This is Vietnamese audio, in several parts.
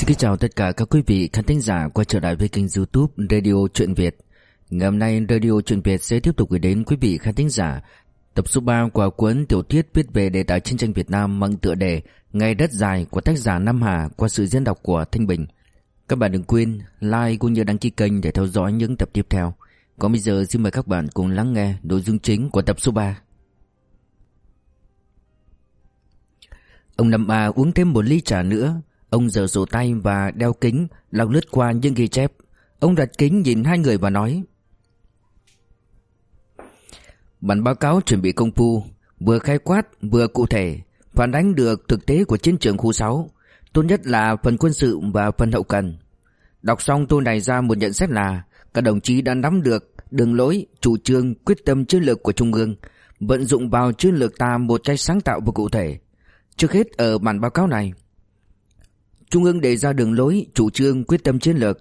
Xin kính chào tất cả các quý vị khán thính giả quay trở lại với kênh youtube Radio Chuyện Việt. Ngày hôm nay Radio Chuyện Việt sẽ tiếp tục gửi đến quý vị khán thính giả Tập số 3 của cuốn tiểu thuyết viết về đề tài chiến tranh Việt Nam mang tựa đề Ngày đất dài của tác giả Nam Hà qua sự diễn đọc của Thanh Bình. Các bạn đừng quên like cũng như đăng ký kênh để theo dõi những tập tiếp theo. Còn bây giờ xin mời các bạn cùng lắng nghe nội dung chính của tập số 3 Ông Năm A uống thêm một ly trà nữa Ông giờ sổ tay và đeo kính Lòng lướt qua những ghi chép. Ông đặt kính nhìn hai người và nói Bản báo cáo chuẩn bị công phu Vừa khai quát vừa cụ thể Phản ánh được thực tế của chiến trường khu 6 Tốt nhất là phần quân sự và phần hậu cần. Đọc xong tôi này ra một nhận xét là Các đồng chí đã nắm được đường lối, chủ trương, quyết tâm chiến lược của Trung ương Vận dụng vào chiến lược ta một cách sáng tạo và cụ thể. Trước hết ở bản báo cáo này Trung ương đề ra đường lối, chủ trương, quyết tâm chiến lược.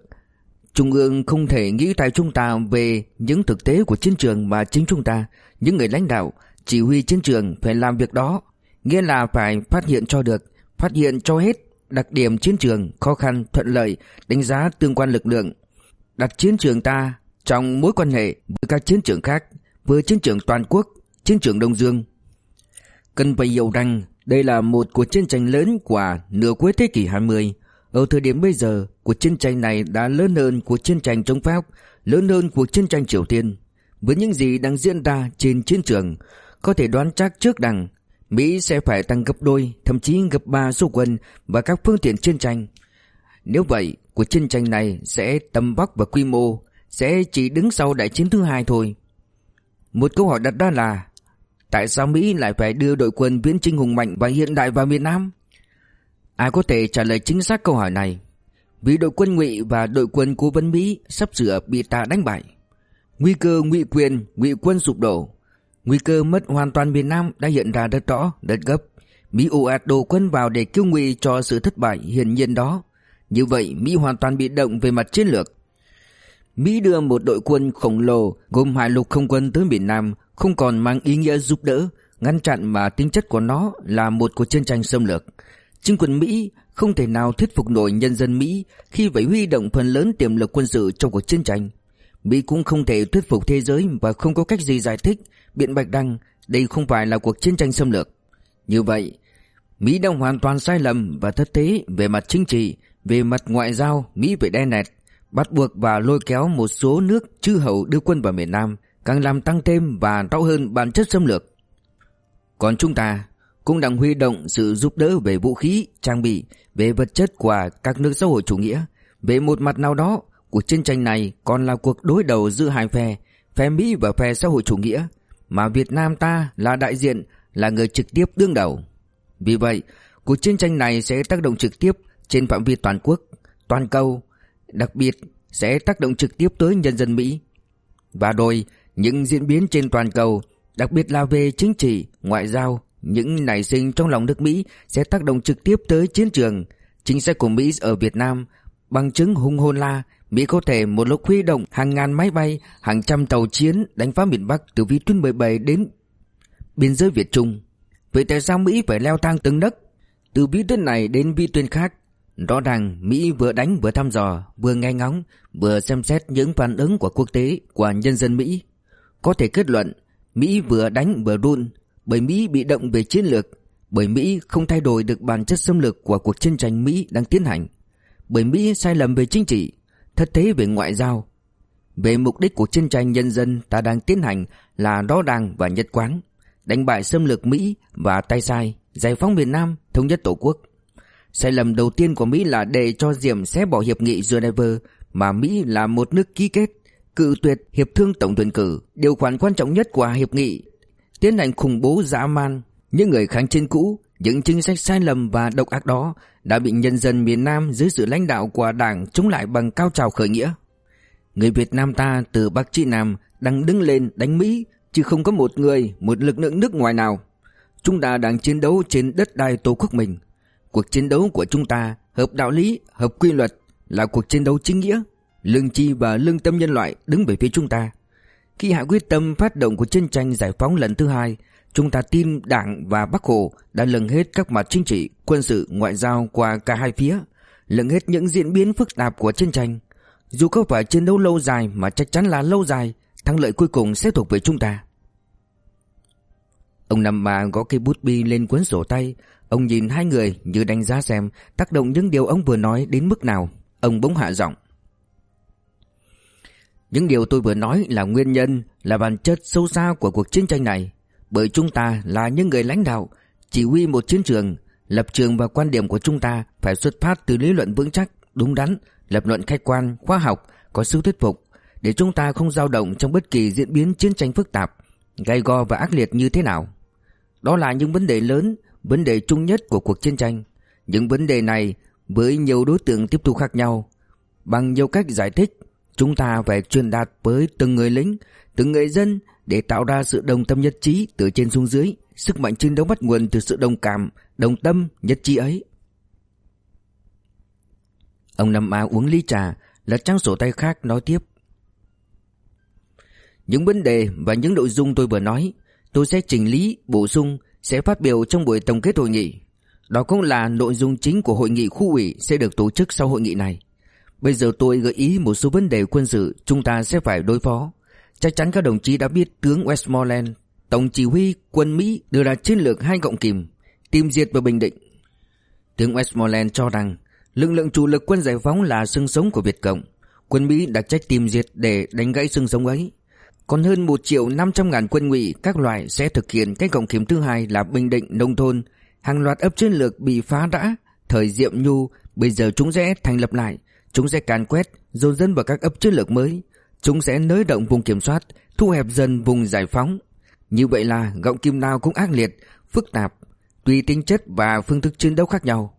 Trung ương không thể nghĩ tại chúng ta về những thực tế của chiến trường mà chính chúng ta, những người lãnh đạo, chỉ huy chiến trường phải làm việc đó. Nghĩa là phải phát hiện cho được, phát hiện cho hết đặc điểm chiến trường, khó khăn, thuận lợi, đánh giá tương quan lực lượng. Đặt chiến trường ta trong mối quan hệ với các chiến trường khác, với chiến trường toàn quốc, chiến trường Đông Dương. Cần phải hiểu rằng đây là một cuộc chiến tranh lớn của nửa cuối thế kỷ 20. Ở thời điểm bây giờ, cuộc chiến tranh này đã lớn hơn cuộc chiến tranh chống Pháp, lớn hơn cuộc chiến tranh Triều Tiên. Với những gì đang diễn ra trên chiến trường, có thể đoán chắc trước rằng Mỹ sẽ phải tăng gấp đôi, thậm chí gấp ba số quân và các phương tiện chiến tranh. Nếu vậy, cuộc chiến tranh này sẽ tầm vóc và quy mô, sẽ chỉ đứng sau đại chiến thứ hai thôi. Một câu hỏi đặt ra là Tại sao Mỹ lại phải đưa đội quân viễn chinh hùng mạnh và hiện đại vào miền Nam? Ai có thể trả lời chính xác câu hỏi này? Vì đội quân ngụy và đội quân cố vấn Mỹ sắp sửa bị ta đánh bại. Nguy cơ ngụy quyền, ngụy quân sụp đổ. Nguy cơ mất hoàn toàn miền Nam đã hiện ra rất rõ, rất gấp. Mỹ ồ ạt đổ quân vào để cứu ngụy cho sự thất bại hiển nhiên đó. Như vậy Mỹ hoàn toàn bị động về mặt chiến lược. Mỹ đưa một đội quân khổng lồ gồm hải lục không quân tới miền Nam không còn mang ý nghĩa giúp đỡ, ngăn chặn mà tính chất của nó là một cuộc chiến tranh xâm lược. Chính quyền Mỹ không thể nào thuyết phục nổi nhân dân Mỹ khi phải huy động phần lớn tiềm lực quân sự trong cuộc chiến tranh. Mỹ cũng không thể thuyết phục thế giới và không có cách gì giải thích, biện bạch rằng đây không phải là cuộc chiến tranh xâm lược. Như vậy, Mỹ đang hoàn toàn sai lầm và thất thế về mặt chính trị, về mặt ngoại giao, Mỹ phải đe nẹt, bắt buộc và lôi kéo một số nước chư hầu đưa quân vào miền Nam, càng làm tăng thêm và rõ hơn bản chất xâm lược. Còn chúng ta cũng đang huy động sự giúp đỡ về vũ khí, trang bị, về vật chất của các nước xã hội chủ nghĩa. Về một mặt nào đó, cuộc chiến tranh này còn là cuộc đối đầu giữa hai phe, phe Mỹ và phe xã hội chủ nghĩa, mà Việt Nam ta là đại diện, là người trực tiếp đương đầu. Vì vậy, cuộc chiến tranh này sẽ tác động trực tiếp trên phạm vi toàn quốc, toàn cầu, đặc biệt sẽ tác động trực tiếp tới nhân dân Mỹ. Và rồi, những diễn biến trên toàn cầu, đặc biệt là về chính trị, ngoại giao, những nảy sinh trong lòng nước Mỹ sẽ tác động trực tiếp tới chiến trường. Chính sách của Mỹ ở Việt Nam bằng chứng hung hồn la, Mỹ có thể một lúc huy động hàng ngàn máy bay, hàng trăm tàu chiến đánh phá miền Bắc từ vĩ tuyến 17 đến biên giới Việt Trung. Vậy tại sao Mỹ phải leo thang từng đất? Từ vĩ tuyến này đến vĩ tuyến khác, rõ ràng Mỹ vừa đánh vừa thăm dò, vừa nghe ngóng, vừa xem xét những phản ứng của quốc tế, của nhân dân Mỹ. Có thể kết luận Mỹ vừa đánh vừa run bởi Mỹ bị động về chiến lược, bởi Mỹ không thay đổi được bản chất xâm lược của cuộc chiến tranh Mỹ đang tiến hành, bởi Mỹ sai lầm về chính trị, thất thế về ngoại giao. Về mục đích của chiến tranh nhân dân ta đang tiến hành là rõ ràng và nhất quán, đánh bại xâm lược Mỹ và tay sai, giải phóng miền Nam, thống nhất Tổ quốc. Sai lầm đầu tiên của Mỹ là để cho Diệm xé bỏ hiệp nghị Geneva mà Mỹ là một nước ký kết cự tuyệt hiệp thương tổng tuyển cử, điều khoản quan trọng nhất của hiệp nghị, tiến hành khủng bố dã man. Những người kháng chiến cũ, những chính sách sai lầm và độc ác đó đã bị nhân dân miền Nam dưới sự lãnh đạo của Đảng chống lại bằng cao trào khởi nghĩa. Người Việt Nam ta từ Bắc Trị Nam đang đứng lên đánh Mỹ, chứ không có một người, một lực lượng nước ngoài nào. Chúng ta đang chiến đấu trên đất đai tổ quốc mình. Cuộc chiến đấu của chúng ta hợp đạo lý, hợp quy luật là cuộc chiến đấu chính nghĩa lương chi và lương tâm nhân loại đứng về phía chúng ta. Khi hạ quyết tâm phát động của chiến tranh giải phóng lần thứ hai, chúng ta tin Đảng và Bắc Hồ đã lừng hết các mặt chính trị, quân sự, ngoại giao qua cả hai phía. lần hết những diễn biến phức tạp của chiến tranh. Dù có phải chiến đấu lâu dài mà chắc chắn là lâu dài, thắng lợi cuối cùng sẽ thuộc về chúng ta. Ông nằm mà gõ cây bút bi lên cuốn sổ tay, ông nhìn hai người như đánh giá xem tác động những điều ông vừa nói đến mức nào. Ông bỗng hạ giọng. Những điều tôi vừa nói là nguyên nhân, là bản chất sâu xa của cuộc chiến tranh này. Bởi chúng ta là những người lãnh đạo, chỉ huy một chiến trường, lập trường và quan điểm của chúng ta phải xuất phát từ lý luận vững chắc, đúng đắn, lập luận khách quan, khoa học, có sức thuyết phục, để chúng ta không dao động trong bất kỳ diễn biến chiến tranh phức tạp, gay go và ác liệt như thế nào. Đó là những vấn đề lớn, vấn đề chung nhất của cuộc chiến tranh. Những vấn đề này với nhiều đối tượng tiếp thu khác nhau, bằng nhiều cách giải thích, chúng ta phải truyền đạt với từng người lính, từng người dân để tạo ra sự đồng tâm nhất trí từ trên xuống dưới, sức mạnh chiến đấu bắt nguồn từ sự đồng cảm, đồng tâm, nhất trí ấy. Ông Năm A uống ly trà, lật trang sổ tay khác nói tiếp. Những vấn đề và những nội dung tôi vừa nói, tôi sẽ chỉnh lý, bổ sung, sẽ phát biểu trong buổi tổng kết hội nghị. Đó cũng là nội dung chính của hội nghị khu ủy sẽ được tổ chức sau hội nghị này. Bây giờ tôi gợi ý một số vấn đề quân sự chúng ta sẽ phải đối phó. Chắc chắn các đồng chí đã biết tướng Westmoreland, Tổng chỉ huy quân Mỹ đưa ra chiến lược hai cộng kìm, tìm diệt và bình định. Tướng Westmoreland cho rằng lực lượng chủ lực quân giải phóng là xương sống của Việt Cộng. Quân Mỹ đã trách tìm diệt để đánh gãy xương sống ấy. Còn hơn 1 triệu 500 ngàn quân ngụy các loại sẽ thực hiện cái cộng kiểm thứ hai là bình định nông thôn. Hàng loạt ấp chiến lược bị phá đã thời Diệm Nhu bây giờ chúng sẽ thành lập lại. Chúng sẽ càn quét, dồn dân vào các ấp chiến lược mới. Chúng sẽ nới động vùng kiểm soát, thu hẹp dần vùng giải phóng. Như vậy là gọng kim nào cũng ác liệt, phức tạp, tùy tính chất và phương thức chiến đấu khác nhau.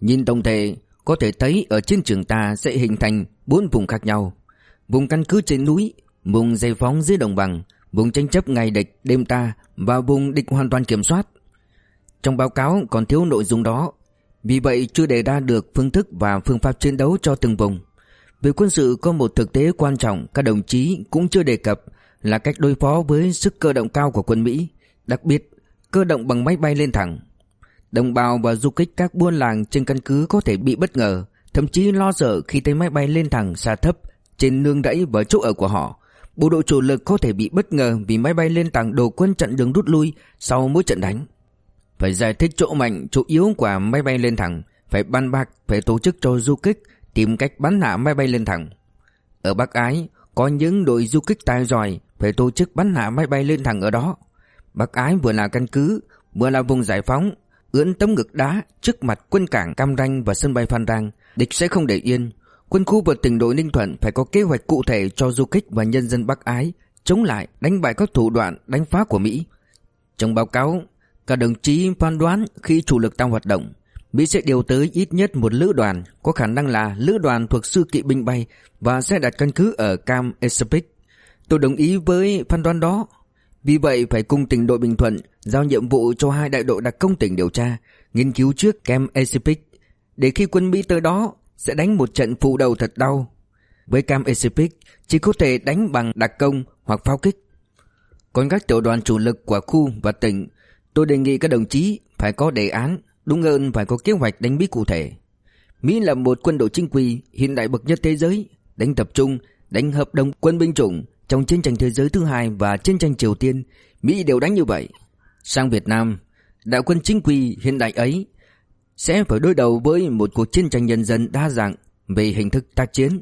Nhìn tổng thể, có thể thấy ở chiến trường ta sẽ hình thành bốn vùng khác nhau. Vùng căn cứ trên núi, vùng giải phóng dưới đồng bằng, vùng tranh chấp ngày địch đêm ta và vùng địch hoàn toàn kiểm soát. Trong báo cáo còn thiếu nội dung đó, vì vậy chưa đề ra được phương thức và phương pháp chiến đấu cho từng vùng. Về quân sự có một thực tế quan trọng các đồng chí cũng chưa đề cập là cách đối phó với sức cơ động cao của quân Mỹ, đặc biệt cơ động bằng máy bay lên thẳng. Đồng bào và du kích các buôn làng trên căn cứ có thể bị bất ngờ, thậm chí lo sợ khi thấy máy bay lên thẳng xa thấp trên nương rẫy và chỗ ở của họ. Bộ đội chủ lực có thể bị bất ngờ vì máy bay lên thẳng đổ quân chặn đường rút lui sau mỗi trận đánh. Phải giải thích chỗ mạnh, chỗ yếu của máy bay lên thẳng, phải ban bạc, phải tổ chức cho du kích tìm cách bắn hạ máy bay lên thẳng. Ở Bắc Ái, có những đội du kích tài giỏi phải tổ chức bắn hạ máy bay lên thẳng ở đó. Bắc Ái vừa là căn cứ, vừa là vùng giải phóng, ưỡn tấm ngực đá trước mặt quân cảng Cam Ranh và sân bay Phan Rang, địch sẽ không để yên. Quân khu và tỉnh đội Ninh Thuận phải có kế hoạch cụ thể cho du kích và nhân dân Bắc Ái chống lại đánh bại các thủ đoạn đánh phá của Mỹ. Trong báo cáo, các đồng chí phán đoán khi chủ lực tăng hoạt động, Mỹ sẽ điều tới ít nhất một lữ đoàn, có khả năng là lữ đoàn thuộc sư kỵ binh bay và sẽ đặt căn cứ ở Cam Esopik. Tôi đồng ý với phán đoán đó. Vì vậy phải cùng tỉnh đội Bình Thuận giao nhiệm vụ cho hai đại đội đặc công tỉnh điều tra, nghiên cứu trước Cam Esopik để khi quân Mỹ tới đó sẽ đánh một trận phụ đầu thật đau. Với Cam Esopik chỉ có thể đánh bằng đặc công hoặc pháo kích. Còn các tiểu đoàn chủ lực của khu và tỉnh, tôi đề nghị các đồng chí phải có đề án Đúng hơn phải có kế hoạch đánh Mỹ cụ thể. Mỹ là một quân đội chính quy hiện đại bậc nhất thế giới, đánh tập trung, đánh hợp đồng quân binh chủng trong chiến tranh thế giới thứ hai và chiến tranh Triều Tiên, Mỹ đều đánh như vậy. Sang Việt Nam, đạo quân chính quy hiện đại ấy sẽ phải đối đầu với một cuộc chiến tranh nhân dân đa dạng về hình thức tác chiến,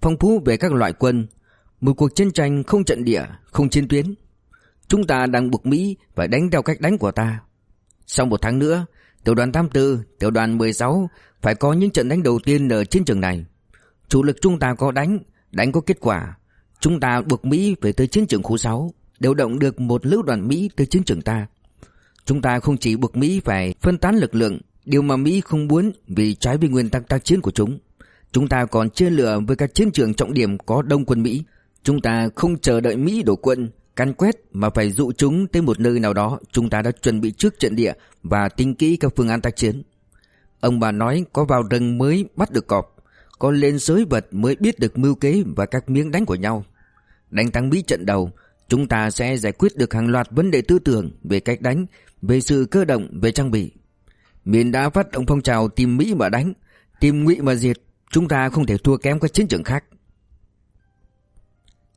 phong phú về các loại quân, một cuộc chiến tranh không trận địa, không chiến tuyến. Chúng ta đang buộc Mỹ phải đánh theo cách đánh của ta. Sau một tháng nữa, Tiểu đoàn 84, tiểu đoàn 16 phải có những trận đánh đầu tiên ở chiến trường này. Chủ lực chúng ta có đánh, đánh có kết quả. Chúng ta buộc Mỹ về tới chiến trường khu 6, điều động được một lữ đoàn Mỹ tới chiến trường ta. Chúng ta không chỉ buộc Mỹ phải phân tán lực lượng, điều mà Mỹ không muốn vì trái với nguyên tắc tác chiến của chúng. Chúng ta còn chia lửa với các chiến trường trọng điểm có đông quân Mỹ. Chúng ta không chờ đợi Mỹ đổ quân Căn quét mà phải dụ chúng tới một nơi nào đó Chúng ta đã chuẩn bị trước trận địa Và tính kỹ các phương án tác chiến Ông bà nói có vào rừng mới bắt được cọp Có lên giới vật mới biết được mưu kế Và các miếng đánh của nhau Đánh thắng Mỹ trận đầu Chúng ta sẽ giải quyết được hàng loạt vấn đề tư tưởng Về cách đánh Về sự cơ động, về trang bị Miền đã phát động phong trào tìm Mỹ mà đánh Tìm ngụy mà diệt. Chúng ta không thể thua kém các chiến trường khác.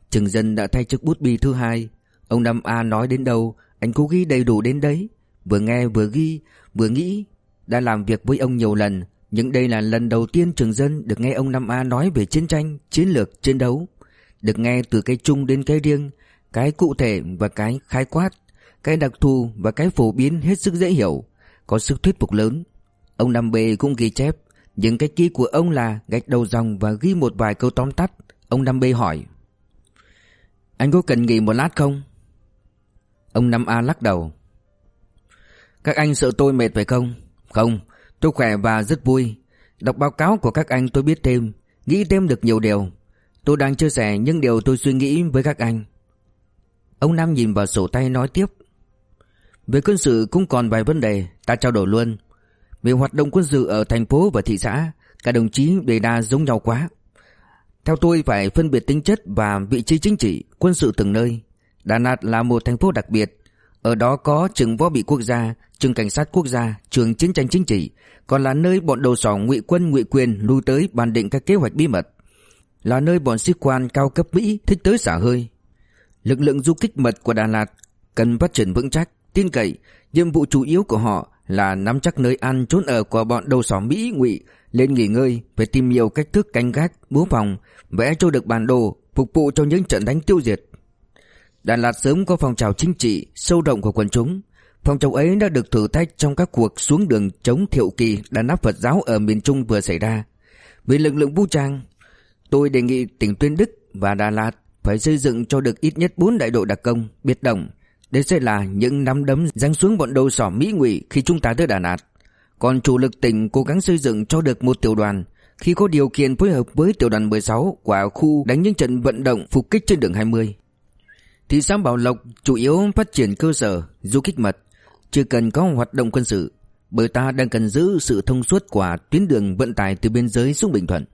Trường dân đã thay chức bút bi thứ hai. Ông Năm A nói đến đâu Anh cố ghi đầy đủ đến đấy. Vừa nghe vừa ghi vừa nghĩ Đã làm việc với ông nhiều lần Nhưng đây là lần đầu tiên Trường Dân được nghe ông Năm A nói về chiến tranh, chiến lược, chiến đấu. Được nghe từ cái chung đến cái riêng Cái cụ thể và cái khái quát Cái đặc thù và cái phổ biến hết sức dễ hiểu. Có sức thuyết phục lớn. Ông Nam B cũng ghi chép Nhưng cái ký của ông là gạch đầu dòng và ghi một vài câu tóm tắt. Ông Nam B hỏi Anh có cần nghỉ một lát không? Ông Nam A lắc đầu Các anh sợ tôi mệt phải không? Không, tôi khỏe và rất vui. Đọc báo cáo của các anh tôi biết thêm Nghĩ thêm được nhiều điều. Tôi đang chia sẻ những điều tôi suy nghĩ với các anh. Ông Nam nhìn vào sổ tay nói tiếp về quân sự cũng còn vài vấn đề Ta trao đổi luôn. Về hoạt động quân sự ở thành phố và thị xã Cả đồng chí đề đa giống nhau quá. Theo tôi phải phân biệt tính chất và vị trí chính trị Quân sự từng nơi. Đà Lạt là một thành phố đặc biệt. Ở đó có trường võ bị quốc gia Trường cảnh sát quốc gia Trường chiến tranh chính trị Còn là nơi bọn đầu sỏ ngụy quân ngụy quyền Lui tới bàn định các kế hoạch bí mật. Là nơi bọn sĩ quan cao cấp Mỹ Thích tới xả hơi. Lực lượng du kích mật của Đà Lạt Cần phát triển vững chắc, tin cậy Nhiệm vụ chủ yếu của họ là nắm chắc nơi ăn trốn ở của bọn đầu sỏ Mỹ ngụy lên nghỉ ngơi phải tìm nhiều cách thức canh gác bố phòng vẽ cho được bản đồ phục vụ cho những trận đánh tiêu diệt Đà Lạt sớm có phong trào chính trị sâu rộng của quần chúng. Phong trào ấy đã được thử thách trong các cuộc xuống đường chống thiệu kỳ đàn áp Phật giáo ở miền Trung vừa xảy ra. Về lực lượng vũ trang, tôi đề nghị tỉnh Tuyên Đức và Đà Lạt phải xây dựng cho được ít nhất 4 đại đội đặc công, biệt động. Đây sẽ là những nắm đấm giáng xuống bọn đầu sỏ Mỹ ngụy khi chúng ta tới Đà Lạt. Còn chủ lực tỉnh cố gắng xây dựng cho được một tiểu đoàn khi có điều kiện phối hợp với tiểu đoàn 16 của khu đánh những trận vận động phục kích trên đường 20. Thị xã Bảo Lộc chủ yếu phát triển cơ sở, du kích mật, chưa cần có hoạt động quân sự, bởi ta đang cần giữ sự thông suốt của tuyến đường vận tải từ biên giới xuống Bình Thuận.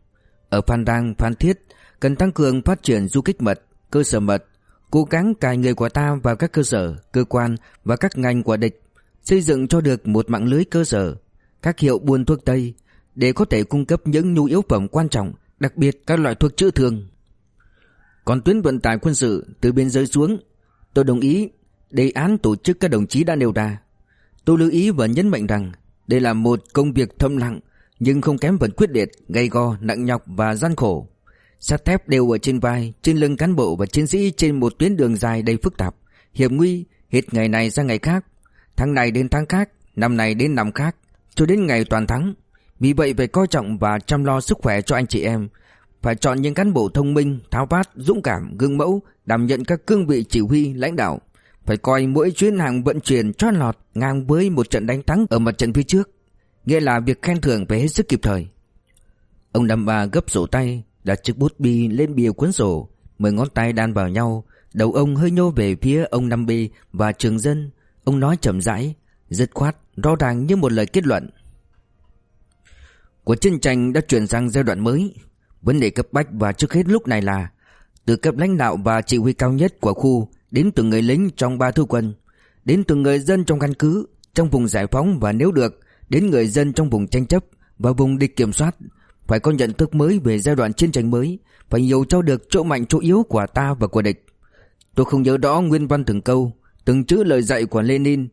Ở Phan Rang, Phan Thiết, cần tăng cường phát triển du kích mật, cơ sở mật, cố gắng cài người của ta vào các cơ sở, cơ quan và các ngành của địch, xây dựng cho được một mạng lưới cơ sở, các hiệu buôn thuốc Tây, để có thể cung cấp những nhu yếu phẩm quan trọng, đặc biệt các loại thuốc chữa thương. Còn tuyến vận tải quân sự từ biên giới xuống, tôi đồng ý đề án tổ chức các đồng chí đã nêu ra. Tôi lưu ý và nhấn mạnh rằng đây là một công việc thâm lặng nhưng không kém phần quyết liệt, gay go, nặng nhọc và gian khổ. Sắt thép đều ở trên vai, trên lưng cán bộ và chiến sĩ trên một tuyến đường dài đầy phức tạp, hiểm nguy, hết ngày này sang ngày khác, tháng này đến tháng khác, năm này đến năm khác, cho đến ngày toàn thắng. Vì vậy phải coi trọng và chăm lo sức khỏe cho anh chị em, phải chọn những cán bộ thông minh, tháo vát, dũng cảm, gương mẫu, đảm nhận các cương vị chỉ huy, lãnh đạo. Phải coi mỗi chuyến hàng vận chuyển trót lọt ngang với một trận đánh thắng ở mặt trận phía trước. Nghĩa là việc khen thưởng phải hết sức kịp thời. Ông Năm Ba gấp sổ tay, đặt chiếc bút bi lên bìa cuốn sổ, mười ngón tay đan vào nhau, đầu ông hơi nhô về phía ông Năm Bi và trường dân. Ông nói chậm rãi, dứt khoát, rõ ràng như một lời kết luận. Cuộc chiến tranh đã chuyển sang giai đoạn mới, Vấn đề cấp bách và trước hết lúc này là từ cấp lãnh đạo và chỉ huy cao nhất của khu đến từng người lính trong ba thư quân, đến từng người dân trong căn cứ, trong vùng giải phóng và nếu được, đến người dân trong vùng tranh chấp và vùng địch kiểm soát, phải có nhận thức mới về giai đoạn chiến tranh mới, phải hiểu cho được chỗ mạnh chỗ yếu của ta và của địch. Tôi không nhớ rõ nguyên văn từng câu, từng chữ lời dạy của Lenin.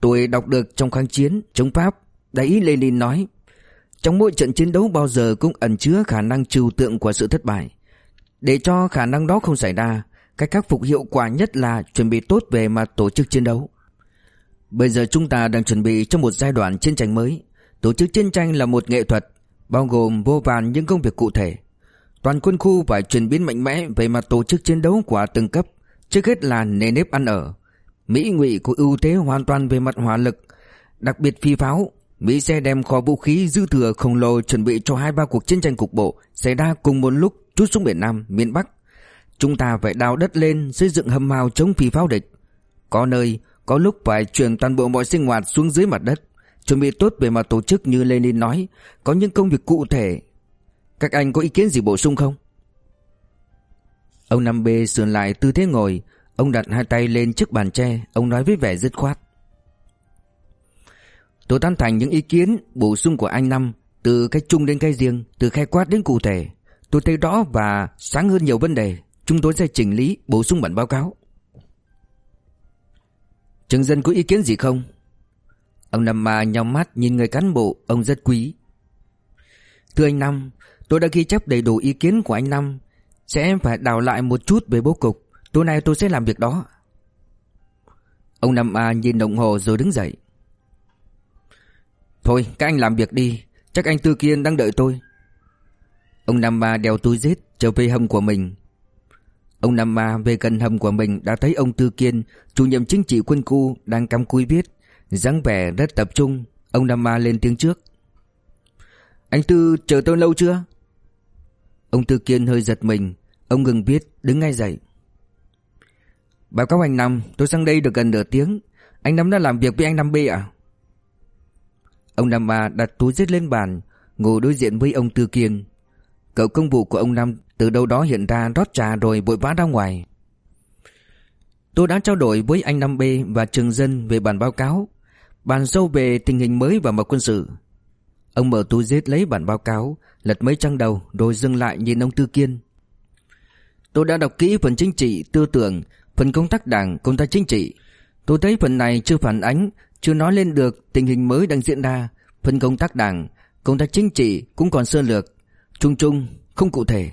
Tôi đọc được trong kháng chiến, chống Pháp, đấy Lenin nói trong mỗi trận chiến đấu bao giờ cũng ẩn chứa khả năng trừu tượng của sự thất bại. Để cho khả năng đó không xảy ra, cách khắc phục hiệu quả nhất là chuẩn bị tốt về mặt tổ chức chiến đấu. Bây giờ chúng ta đang chuẩn bị cho một giai đoạn chiến tranh mới. Tổ chức chiến tranh là một nghệ thuật, bao gồm vô vàn những công việc cụ thể. Toàn quân khu phải chuyển biến mạnh mẽ về mặt tổ chức chiến đấu của từng cấp, trước hết là nề nếp ăn ở. Mỹ ngụy có ưu thế hoàn toàn về mặt hỏa lực, đặc biệt phi pháo, Mỹ sẽ đem kho vũ khí dư thừa khổng lồ chuẩn bị cho hai ba cuộc chiến tranh cục bộ xảy ra cùng một lúc chút xuống biển Nam, miền Bắc. Chúng ta phải đào đất lên xây dựng hầm mào chống phi pháo địch. Có nơi, có lúc phải chuyển toàn bộ mọi sinh hoạt xuống dưới mặt đất. Chuẩn bị tốt về mặt tổ chức như Lenin nói, có những công việc cụ thể. Các anh có ý kiến gì bổ sung không? Ông Năm B sườn lại tư thế ngồi, ông đặt hai tay lên trước bàn tre, ông nói với vẻ dứt khoát. Tôi tán thành những ý kiến bổ sung của anh Năm Từ cái chung đến cái riêng Từ khai quát đến cụ thể Tôi thấy rõ và sáng hơn nhiều vấn đề Chúng tôi sẽ chỉnh lý bổ sung bản báo cáo Trường dân có ý kiến gì không? Ông Năm mà nhắm mắt nhìn người cán bộ Ông rất quý. Thưa anh Năm Tôi đã ghi chép đầy đủ ý kiến của anh Năm. Sẽ phải đào lại một chút về bố cục. Tối nay tôi sẽ làm việc đó. Ông Năm A nhìn đồng hồ rồi đứng dậy. Thôi các anh làm việc đi. Chắc anh Tư Kiên đang đợi tôi. Ông Năm A đeo túi giết trở về hầm của mình. Ông Nam Ma về gần hầm của mình đã thấy ông Tư Kiên, chủ nhiệm chính trị quân khu đang cắm cúi viết, dáng vẻ rất tập trung. Ông Nam Ma lên tiếng trước. Anh Tư chờ tôi lâu chưa? Ông Tư Kiên hơi giật mình, ông ngừng viết, đứng ngay dậy. Báo cáo anh Năm, tôi sang đây được gần nửa tiếng. Anh Năm đã làm việc với anh Năm B à? Ông Nam Ma đặt túi giết lên bàn, ngồi đối diện với ông Tư Kiên. Cậu công vụ của ông Năm từ đâu đó hiện ra rót trà rồi vội vã ra ngoài Tôi đã trao đổi với anh Năm B và Trường Dân về bản báo cáo Bàn sâu về tình hình mới và mặt quân sự. Ông mở túi giết lấy bản báo cáo Lật mấy trang đầu rồi dừng lại nhìn ông Tư Kiên. Tôi đã đọc kỹ phần chính trị, tư tưởng Phần công tác đảng, công tác chính trị. Tôi thấy phần này chưa phản ánh Chưa nói lên được tình hình mới đang diễn ra. Phần công tác đảng, công tác chính trị cũng còn sơ lược. Trung trung, không cụ thể.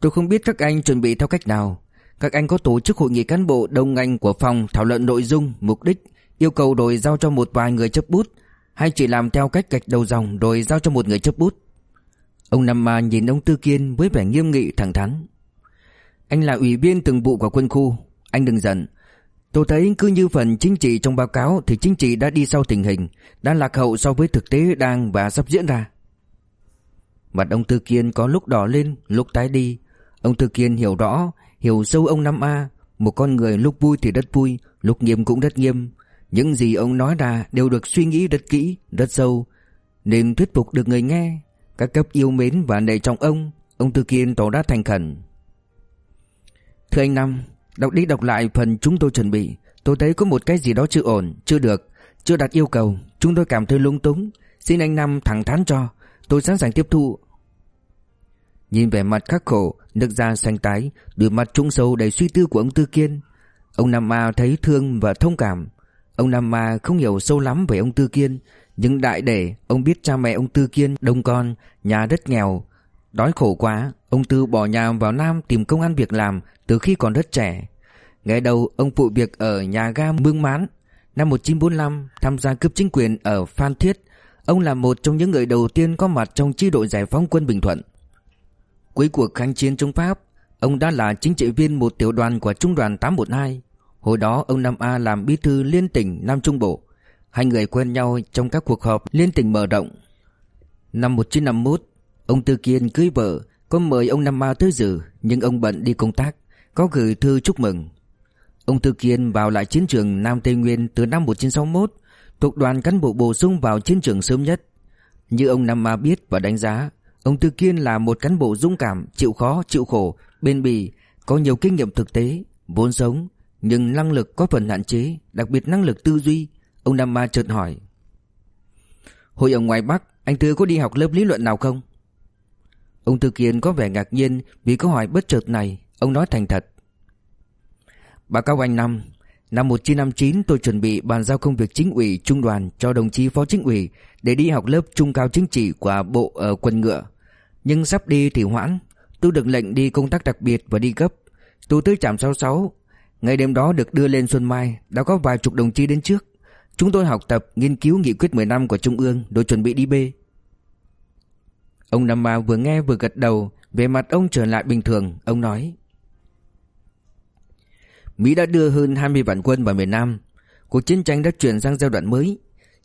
Tôi không biết các anh chuẩn bị theo cách nào. Các anh có tổ chức hội nghị cán bộ đông ngành của phòng thảo luận nội dung, mục đích Yêu cầu rồi giao cho một vài người chấp bút. Hay chỉ làm theo cách gạch đầu dòng rồi giao cho một người chấp bút. Ông Nam Ma nhìn ông Tư Kiên với vẻ nghiêm nghị thẳng thắn. Anh là ủy viên từng vụ của quân khu. Anh đừng giận. Tôi thấy cứ như phần chính trị trong báo cáo Thì chính trị đã đi sau tình hình Đã lạc hậu so với thực tế đang và sắp diễn ra. Mặt ông Tư Kiên có lúc đỏ lên Lúc tái đi. Ông Tư Kiên hiểu rõ, hiểu sâu ông Năm A, một con người lúc vui thì rất vui, lúc nghiêm cũng rất nghiêm. Những gì ông nói ra đều được suy nghĩ rất kỹ, rất sâu, nên thuyết phục được người nghe. Các cấp yêu mến và nể trọng ông, ông Tư Kiên tỏ ra thành khẩn. Thưa anh Năm, đọc đi đọc lại phần chúng tôi chuẩn bị, tôi thấy có một cái gì đó chưa ổn, chưa được, chưa đặt yêu cầu, chúng tôi cảm thấy lung túng. Xin anh Năm thẳng thắn cho, tôi sẵn sàng tiếp thu. Nhìn vẻ mặt khắc khổ, nước da xanh tái, đôi mắt trung sâu đầy suy tư của ông Tư Kiên. Ông Nam a thấy thương và thông cảm. Ông Nam Ma không hiểu sâu lắm về ông Tư Kiên, nhưng đại để ông biết cha mẹ ông Tư Kiên đông con, nhà rất nghèo. Đói khổ quá, ông Tư bỏ nhà vào Nam tìm công ăn việc làm từ khi còn rất trẻ. Ngày đầu ông phụ việc ở nhà ga Mương Mán. Năm 1945 tham gia cướp chính quyền ở Phan Thiết. Ông là một trong những người đầu tiên có mặt trong chi đội giải phóng quân Bình Thuận. Cuối cuộc kháng chiến chống Pháp, ông đã là chính trị viên một tiểu đoàn của trung đoàn 812. Hồi đó ông Nam A làm bí thư liên tỉnh Nam Trung Bộ. Hai người quen nhau trong các cuộc họp liên tỉnh mở rộng. Năm 1951, ông Tư Kiên cưới vợ, có mời ông Nam A tới dự, nhưng ông bận đi công tác, có gửi thư chúc mừng. Ông Tư Kiên vào lại chiến trường Nam Tây Nguyên từ năm 1961, thuộc đoàn cán bộ bổ sung vào chiến trường sớm nhất. Như ông Nam A biết và đánh giá, Ông Tư Kiên là một cán bộ dũng cảm, chịu khó, chịu khổ, bền bỉ, có nhiều kinh nghiệm thực tế, vốn sống, nhưng năng lực có phần hạn chế, đặc biệt năng lực tư duy. Ông Nam Ma chợt hỏi. Hồi ở ngoài Bắc, anh Tư có đi học lớp lý luận nào không? Ông Tư Kiên có vẻ ngạc nhiên vì câu hỏi bất chợt này, ông nói thành thật. Báo cáo anh Năm, năm 1959 tôi chuẩn bị bàn giao công việc chính ủy trung đoàn cho đồng chí phó chính ủy để đi học lớp trung cao chính trị của bộ ờ, ở quân ngựa. Nhưng sắp đi thì hoãn Tôi được lệnh đi công tác đặc biệt và đi gấp Tôi tới trạm 66 Ngày đêm đó được đưa lên Xuân Mai, Đã có vài chục đồng chí đến trước. Chúng tôi học tập, nghiên cứu nghị quyết 10 năm của Trung ương Rồi chuẩn bị đi bê. Ông Nam Ma vừa nghe vừa gật đầu Về mặt ông trở lại bình thường, Ông nói. Mỹ đã đưa hơn 20 vạn quân vào miền Nam. Cuộc chiến tranh đã chuyển sang giai đoạn mới.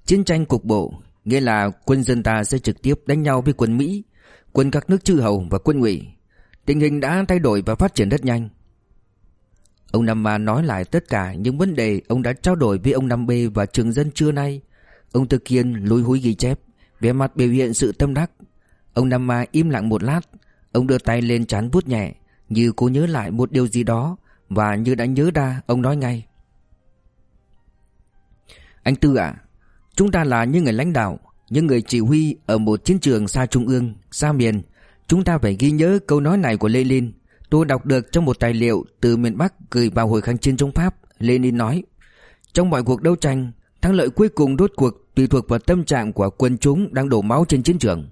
Chiến tranh cục bộ, Nghĩa là quân dân ta sẽ trực tiếp đánh nhau với quân Mỹ, quân các nước chư hầu và quân ngụy. Tình hình đã thay đổi và phát triển rất nhanh. Ông Năm Ma nói lại tất cả những vấn đề ông đã trao đổi với ông Năm B và trường dân trưa nay. Ông Tư Kiên lùi húi ghi chép, vẻ mặt biểu hiện sự tâm đắc. Ông Năm Ma im lặng một lát, ông đưa tay lên chán vuốt nhẹ, như cố nhớ lại một điều gì đó và như đã nhớ ra, ông nói ngay. Anh Tư ạ, chúng ta là những người lãnh đạo, những người chỉ huy ở một chiến trường xa trung ương, xa miền. Chúng ta phải ghi nhớ câu nói này của Lenin. Tôi đọc được trong một tài liệu từ miền Bắc gửi vào hồi kháng chiến chống Pháp. Lenin nói, trong mọi cuộc đấu tranh, thắng lợi cuối cùng đốt cuộc tùy thuộc vào tâm trạng của quân chúng đang đổ máu trên chiến trường.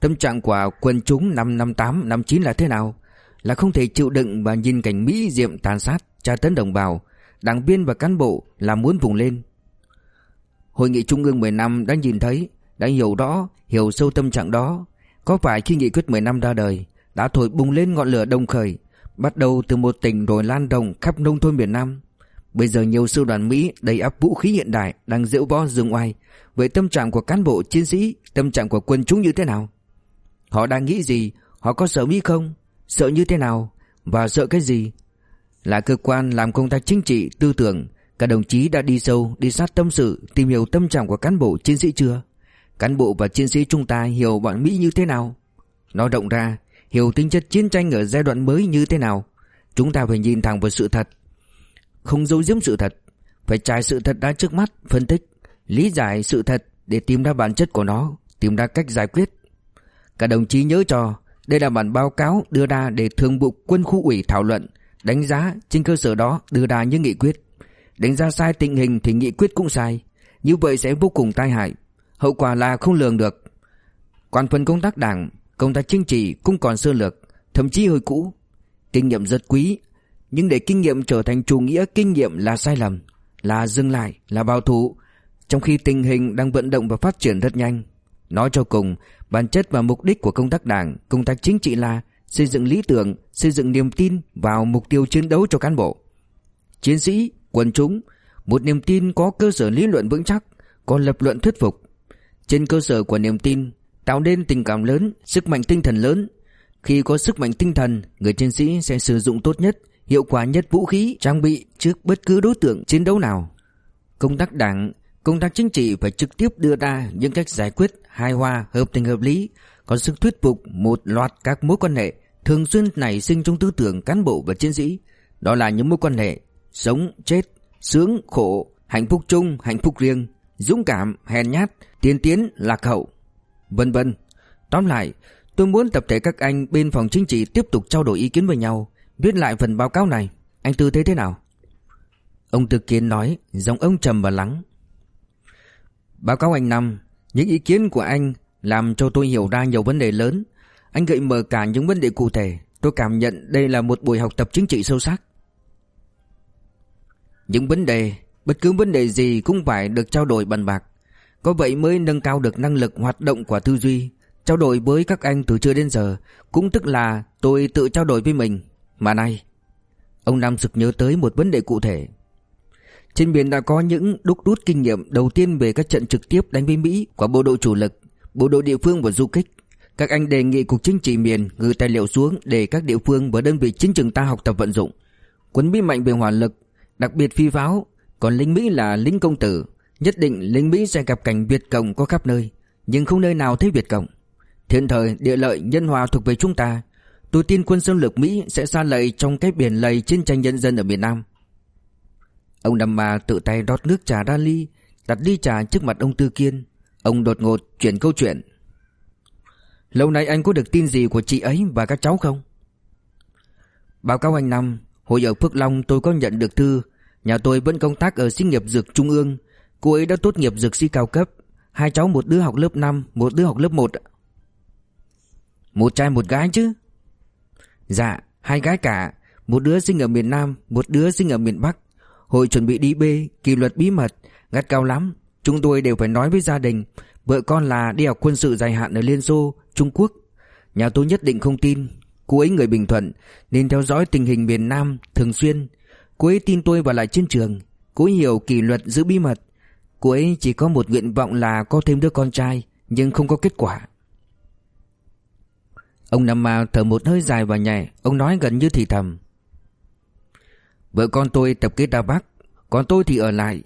Tâm trạng của quân chúng năm 58, 59 là thế nào? Là không thể chịu đựng và nhìn cảnh Mỹ diệm tàn sát, tra tấn đồng bào, đảng viên và cán bộ là muốn vùng lên. Hội nghị Trung ương 10 năm đã nhìn thấy, đã hiểu rõ, hiểu sâu tâm trạng đó. Có phải khi nghị quyết 10 năm ra đời, đã thổi bùng lên ngọn lửa đồng khởi, bắt đầu từ một tỉnh rồi lan rộng khắp nông thôn miền Nam. Bây giờ nhiều sư đoàn Mỹ đầy ắp vũ khí hiện đại đang diễu võ dương oai. Vậy tâm trạng của cán bộ chiến sĩ, tâm trạng của quân chúng như thế nào? Họ đang nghĩ gì? Họ có sợ Mỹ không? Sợ như thế nào? Và sợ cái gì? Là cơ quan làm công tác chính trị, tư tưởng Các đồng chí đã đi sâu, đi sát tâm sự Tìm hiểu tâm trạng của cán bộ chiến sĩ chưa? Cán bộ và chiến sĩ chúng ta hiểu bọn Mỹ như thế nào? Nói động ra Hiểu tính chất chiến tranh ở giai đoạn mới như thế nào? Chúng ta phải nhìn thẳng vào sự thật. Không giấu giếm sự thật Phải trải sự thật đã trước mắt Phân tích, lý giải sự thật Để tìm ra bản chất của nó Tìm ra cách giải quyết. Các đồng chí nhớ cho Đây là bản báo cáo đưa ra để thường vụ quân khu ủy thảo luận Đánh giá trên cơ sở đó đưa ra những nghị quyết. Đánh giá sai tình hình thì nghị quyết cũng sai Như vậy sẽ vô cùng tai hại Hậu quả là không lường được. Còn phần công tác đảng Công tác chính trị cũng còn sơ lược Thậm chí hơi cũ Kinh nghiệm rất quý Nhưng để kinh nghiệm trở thành chủ nghĩa kinh nghiệm là sai lầm Là dừng lại, là bảo thủ Trong khi tình hình đang vận động và phát triển rất nhanh Nói cho cùng Bản chất và mục đích của công tác đảng Công tác chính trị là xây dựng lý tưởng, xây dựng niềm tin vào mục tiêu chiến đấu cho cán bộ. Chiến sĩ, quần chúng, một niềm tin có cơ sở lý luận vững chắc, có lập luận thuyết phục. Trên cơ sở của niềm tin, tạo nên tình cảm lớn, sức mạnh tinh thần lớn. Khi có sức mạnh tinh thần, người chiến sĩ sẽ sử dụng tốt nhất, hiệu quả nhất vũ khí, trang bị trước bất cứ đối tượng chiến đấu nào. Công tác đảng, công tác chính trị phải trực tiếp đưa ra những cách giải quyết hài hòa, hợp tình hợp lý, có sức thuyết phục một loạt các mối quan hệ thường xuyên nảy sinh trong tư tưởng cán bộ và chiến sĩ. Đó là những mối quan hệ sống, chết, sướng, khổ, hạnh phúc chung, hạnh phúc riêng, dũng cảm, hèn nhát, tiên tiến, lạc hậu, vân vân. Tóm lại, tôi muốn tập thể các anh bên phòng chính trị tiếp tục trao đổi ý kiến với nhau, viết lại phần báo cáo này. Anh Tư thấy thế nào? Ông Tư Kiến nói, giọng ông trầm và lắng. Báo cáo anh Năm, những ý kiến của anh làm cho tôi hiểu ra nhiều vấn đề lớn. Anh gợi mở cả những vấn đề cụ thể. Tôi cảm nhận đây là một buổi học tập chính trị sâu sắc. Những vấn đề, bất cứ vấn đề gì cũng phải được trao đổi bàn bạc. Có vậy mới nâng cao được năng lực hoạt động của tư duy. Trao đổi với các anh từ trưa đến giờ, cũng tức là tôi tự trao đổi với mình. Mà này, ông Nam sực nhớ tới một vấn đề cụ thể. Trên biển đã có những đúc rút kinh nghiệm đầu tiên về các trận trực tiếp đánh với Mỹ của bộ đội chủ lực bộ đội địa phương và du kích. Các anh đề nghị cục chính trị miền gửi tài liệu xuống để các địa phương và đơn vị chính trường ta học tập vận dụng. Quân Mỹ mạnh về hỏa lực, đặc biệt phi pháo, còn lính Mỹ là lính công tử. Nhất định lính Mỹ sẽ gặp cảnh Việt Cộng có khắp nơi, nhưng không nơi nào thấy Việt Cộng. Thiên thời, địa lợi, nhân hòa thuộc về chúng ta. Tôi tin quân xâm lược Mỹ sẽ xa lầy trong cái biển lầy chiến tranh nhân dân ở miền Nam. Ông Nam Ma tự tay rót nước trà ra ly, đặt ly trà trước mặt ông Tư Kiên. Ông đột ngột chuyển câu chuyện Lâu nay anh có được tin gì của chị ấy và các cháu không? Báo cáo anh Năm Hồi ở Phước Long tôi có nhận được thư Nhà tôi vẫn công tác ở sinh nghiệp dược trung ương Cô ấy đã tốt nghiệp dược sĩ cao cấp. Hai cháu một đứa học lớp 5 Một đứa học lớp 1 Một trai một gái chứ? Dạ hai gái cả. Một đứa sinh ở miền Nam Một đứa sinh ở miền Bắc. Hội chuẩn bị đi bê Kỷ luật bí mật Gắt cao lắm. Chúng tôi đều phải nói với gia đình Vợ con là đi học quân sự dài hạn ở Liên Xô, Trung Quốc. Nhà tôi nhất định không tin. Cô ấy người Bình Thuận Nên theo dõi tình hình miền Nam thường xuyên. Cô ấy tin tôi và lại chiến trường. Cô ấy hiểu kỷ luật giữ bí mật. Cô ấy chỉ có một nguyện vọng là có thêm đứa con trai Nhưng không có kết quả. Ông Nam Ma thở một hơi dài và nhẹ Ông nói gần như thì thầm. Vợ con tôi tập kết ra Bắc Còn tôi thì ở lại.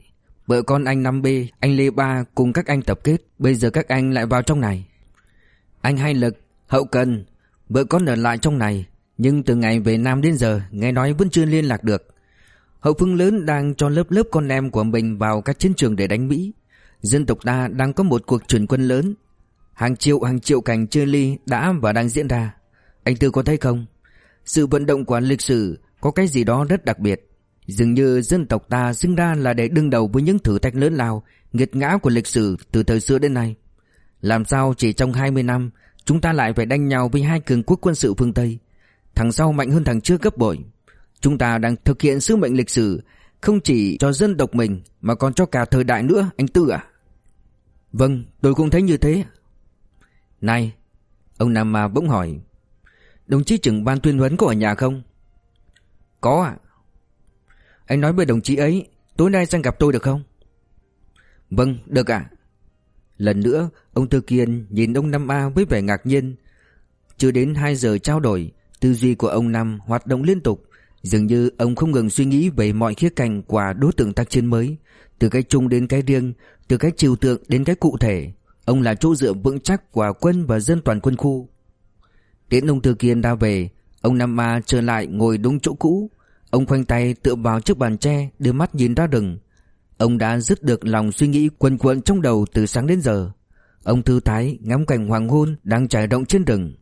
Vợ con anh 5B, anh Lê Ba cùng các anh tập kết Bây giờ các anh lại vào trong này. Anh Hai Lực, Hậu Cần Vợ con ở lại trong này Nhưng từ ngày về Nam đến giờ Nghe nói vẫn chưa liên lạc được. Hậu phương lớn đang cho lớp lớp con em của mình Vào các chiến trường để đánh Mỹ. Dân tộc ta đang có một cuộc chuyển quân lớn. Hàng triệu hàng triệu cảnh chơi ly đã và đang diễn ra. Anh Tư có thấy không? Sự vận động của lịch sử Có cái gì đó rất đặc biệt. Dường như dân tộc ta sinh ra là để đương đầu với những thử thách lớn lao, Nghiệt ngã của lịch sử từ thời xưa đến nay. Làm sao chỉ trong 20 năm, Chúng ta lại phải đánh nhau với hai cường quốc quân sự phương Tây? Thằng sau mạnh hơn thằng trước gấp bội. Chúng ta đang thực hiện sứ mệnh lịch sử, Không chỉ cho dân tộc mình, Mà còn cho cả thời đại nữa, anh Tư à. Vâng tôi cũng thấy như thế. Này, Ông Nam Ma bỗng hỏi, Đồng chí trưởng ban tuyên huấn có ở nhà không? Có ạ. Anh nói với đồng chí ấy, Tối nay sang gặp tôi được không? Vâng được ạ. Lần nữa, ông Tư Kiên nhìn ông Năm A với vẻ ngạc nhiên. Chưa đến 2 giờ trao đổi, Tư duy của ông Năm hoạt động liên tục. Dường như ông không ngừng suy nghĩ về mọi khía cạnh của đối tượng tác chiến mới. Từ cái chung đến cái riêng, Từ cái trừu tượng đến cái cụ thể, Ông là chỗ dựa vững chắc của quân và dân toàn quân khu. Tiễn ông Tư Kiên đã về, Ông Nam Ma trở lại ngồi đúng chỗ cũ. Ông khoanh tay tựa vào chiếc bàn tre Đưa mắt nhìn ra rừng. Ông đã dứt được lòng suy nghĩ quần quận trong đầu từ sáng đến giờ. Ông thư thái ngắm cảnh hoàng hôn đang trải rộng trên rừng.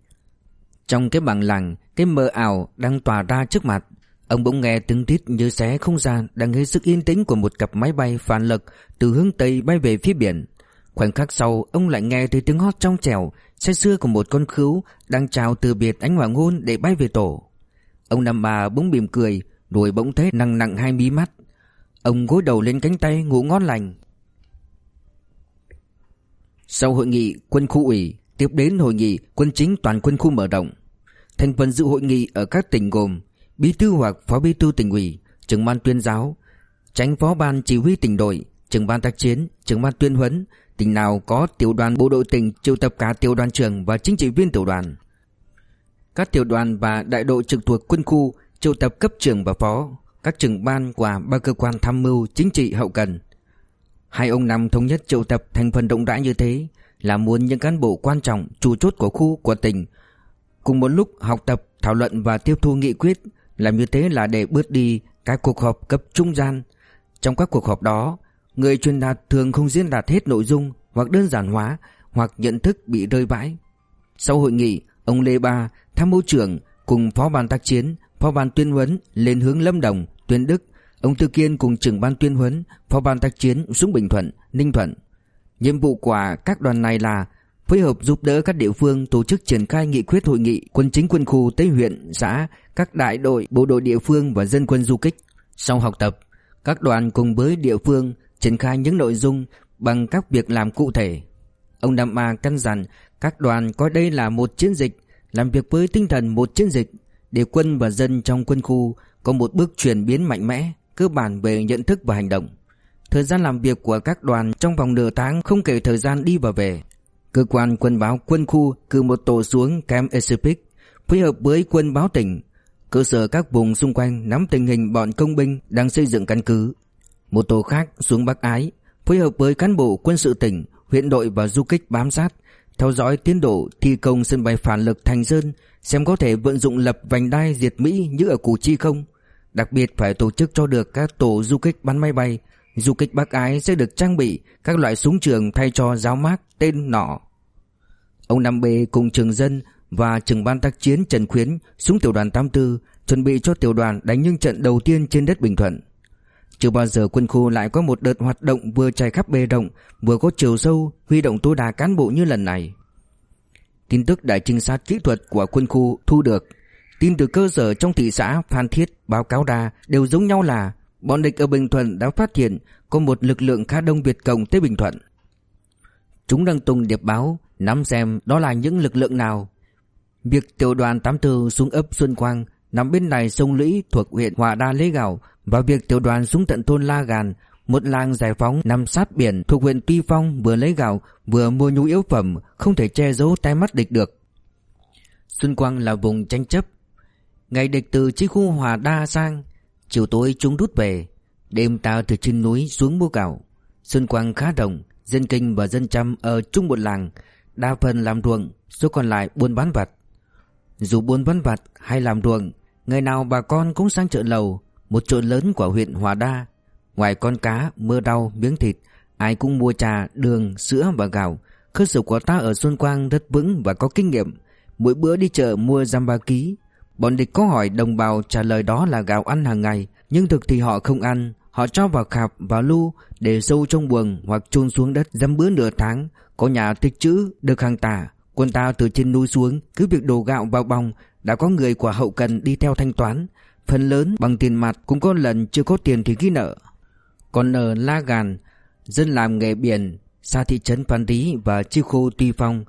Trong cái bằng làng, Cái mờ ảo đang tỏa ra trước mặt. Ông bỗng nghe tiếng rít như xé không gian đang hết sức yên tĩnh của một cặp máy bay phản lực từ hướng Tây bay về phía biển. Khoảnh khắc sau, ông lại nghe thấy tiếng hót trong trèo, xe xưa của một con khứu đang chào từ biệt ánh hoàng hôn để bay về tổ. Ông nằm bà bỗng mỉm cười, rồi bỗng thấy nặng nặng hai mí mắt. Ông gối đầu lên cánh tay ngủ ngon lành. Sau hội nghị quân khu ủy, tiếp đến hội nghị quân chính toàn quân khu mở rộng. Thành phần dự hội nghị ở các tỉnh gồm bí thư hoặc phó bí thư tỉnh ủy, trưởng ban tuyên giáo, tránh phó ban chỉ huy tỉnh đội, trưởng ban tác chiến, trưởng ban tuyên huấn, tỉnh nào có tiểu đoàn bộ đội tỉnh triệu tập cả tiểu đoàn trưởng và chính trị viên tiểu đoàn. Các tiểu đoàn và đại đội trực thuộc quân khu triệu tập cấp trưởng và phó, các trưởng ban của ba cơ quan tham mưu chính trị hậu cần. Hai ông năm thống nhất triệu tập thành phần rộng rãi như thế là muốn những cán bộ quan trọng chủ chốt của khu của tỉnh cùng một lúc học tập, thảo luận và tiếp thu nghị quyết làm như thế là để bớt đi các cuộc họp cấp trung gian. Trong các cuộc họp đó, người truyền đạt thường không diễn đạt hết nội dung hoặc đơn giản hóa hoặc nhận thức bị rơi vãi. Sau hội nghị, ông Lê Ba, tham mưu trưởng cùng phó ban tác chiến, phó ban tuyên huấn lên hướng Lâm Đồng, Tuyên Đức, ông Tư Kiên cùng trưởng ban tuyên huấn, phó ban tác chiến xuống Bình Thuận, Ninh Thuận. Nhiệm vụ của các đoàn này là phối hợp giúp đỡ các địa phương tổ chức triển khai nghị quyết hội nghị quân chính quân khu Tây huyện, xã, các đại đội, bộ đội địa phương và dân quân du kích. Sau học tập, các đoàn cùng với địa phương triển khai những nội dung bằng các việc làm cụ thể. Ông Nam Ma căn dặn các đoàn coi đây là một chiến dịch, làm việc với tinh thần một chiến dịch để quân và dân trong quân khu có một bước chuyển biến mạnh mẽ, cơ bản về nhận thức và hành động. Thời gian làm việc của các đoàn trong vòng nửa tháng không kể thời gian đi và về. Cơ quan quân báo quân khu cử một tổ xuống Camp Espic phối hợp với quân báo tỉnh, cơ sở các vùng xung quanh nắm tình hình bọn công binh đang xây dựng căn cứ. Một tổ khác xuống Bắc Ái phối hợp với cán bộ quân sự tỉnh, huyện đội và du kích bám sát, theo dõi tiến độ thi công sân bay phản lực Thành Sơn, xem có thể vận dụng lập vành đai diệt Mỹ như ở Củ Chi không. Đặc biệt phải tổ chức cho được các tổ du kích bắn máy bay. Du kích Bắc Ái sẽ được trang bị các loại súng trường thay cho giáo mác, tên nỏ. Ông Nam B cùng trường dân và trưởng ban tác chiến Trần Khuyến xuống tiểu đoàn 84 chuẩn bị cho tiểu đoàn đánh những trận đầu tiên trên đất Bình Thuận. Chưa bao giờ quân khu lại có một đợt hoạt động vừa trải khắp bề rộng, vừa có chiều sâu, huy động tối đa cán bộ như lần này. Tin tức đại trinh sát kỹ thuật của quân khu thu được, tin từ cơ sở trong thị xã Phan Thiết báo cáo ra đều giống nhau là bọn địch ở Bình Thuận đã phát hiện có một lực lượng khá đông Việt Cộng tới Bình Thuận. Chúng đang tung điệp báo, nắm xem đó là những lực lượng nào. Việc tiểu đoàn 84 xuống ấp Xuân Quang nằm bên này sông Lũy thuộc huyện Hòa Đa Lê Gạo và việc tiểu đoàn xuống tận thôn La Gàn, một làng giải phóng nằm sát biển thuộc huyện Tuy Phong vừa lấy gạo vừa mua nhu yếu phẩm, không thể che giấu tai mắt địch được. Xuân Quang là vùng tranh chấp. Ngày địch từ chi khu Hòa Đa sang, chiều tối chúng rút về, đêm ta từ trên núi xuống mua gạo. Xuân Quang khá rộng, dân kinh và dân chăm ở chung một làng, đa phần làm ruộng, số còn lại buôn bán vặt. Dù buôn bán vặt hay làm ruộng, ngày nào bà con cũng sang chợ lầu, một chợ lớn của huyện Hòa Đa. Ngoài con cá, mưa đau, miếng thịt, Ai cũng mua trà, đường, sữa và gạo Cơ sở của ta ở Xuân Quang rất vững và có kinh nghiệm Mỗi bữa đi chợ mua giam ba ký Bọn địch có hỏi đồng bào trả lời đó là gạo ăn hàng ngày Nhưng thực thì họ không ăn. Họ cho vào khạp, vào lu Để sâu trong buồng hoặc chôn xuống đất Dăm bữa nửa tháng. Có nhà tích trữ được hàng tả. Quân ta từ trên núi xuống Cứ việc đổ gạo vào bòng Đã có người của hậu cần đi theo thanh toán. Phần lớn bằng tiền mặt Cũng có lần chưa có tiền thì ghi nợ. Còn ở La Gàn Dân làm nghề biển Xa thị trấn Phan Rí và Chi Khô Tuy Phong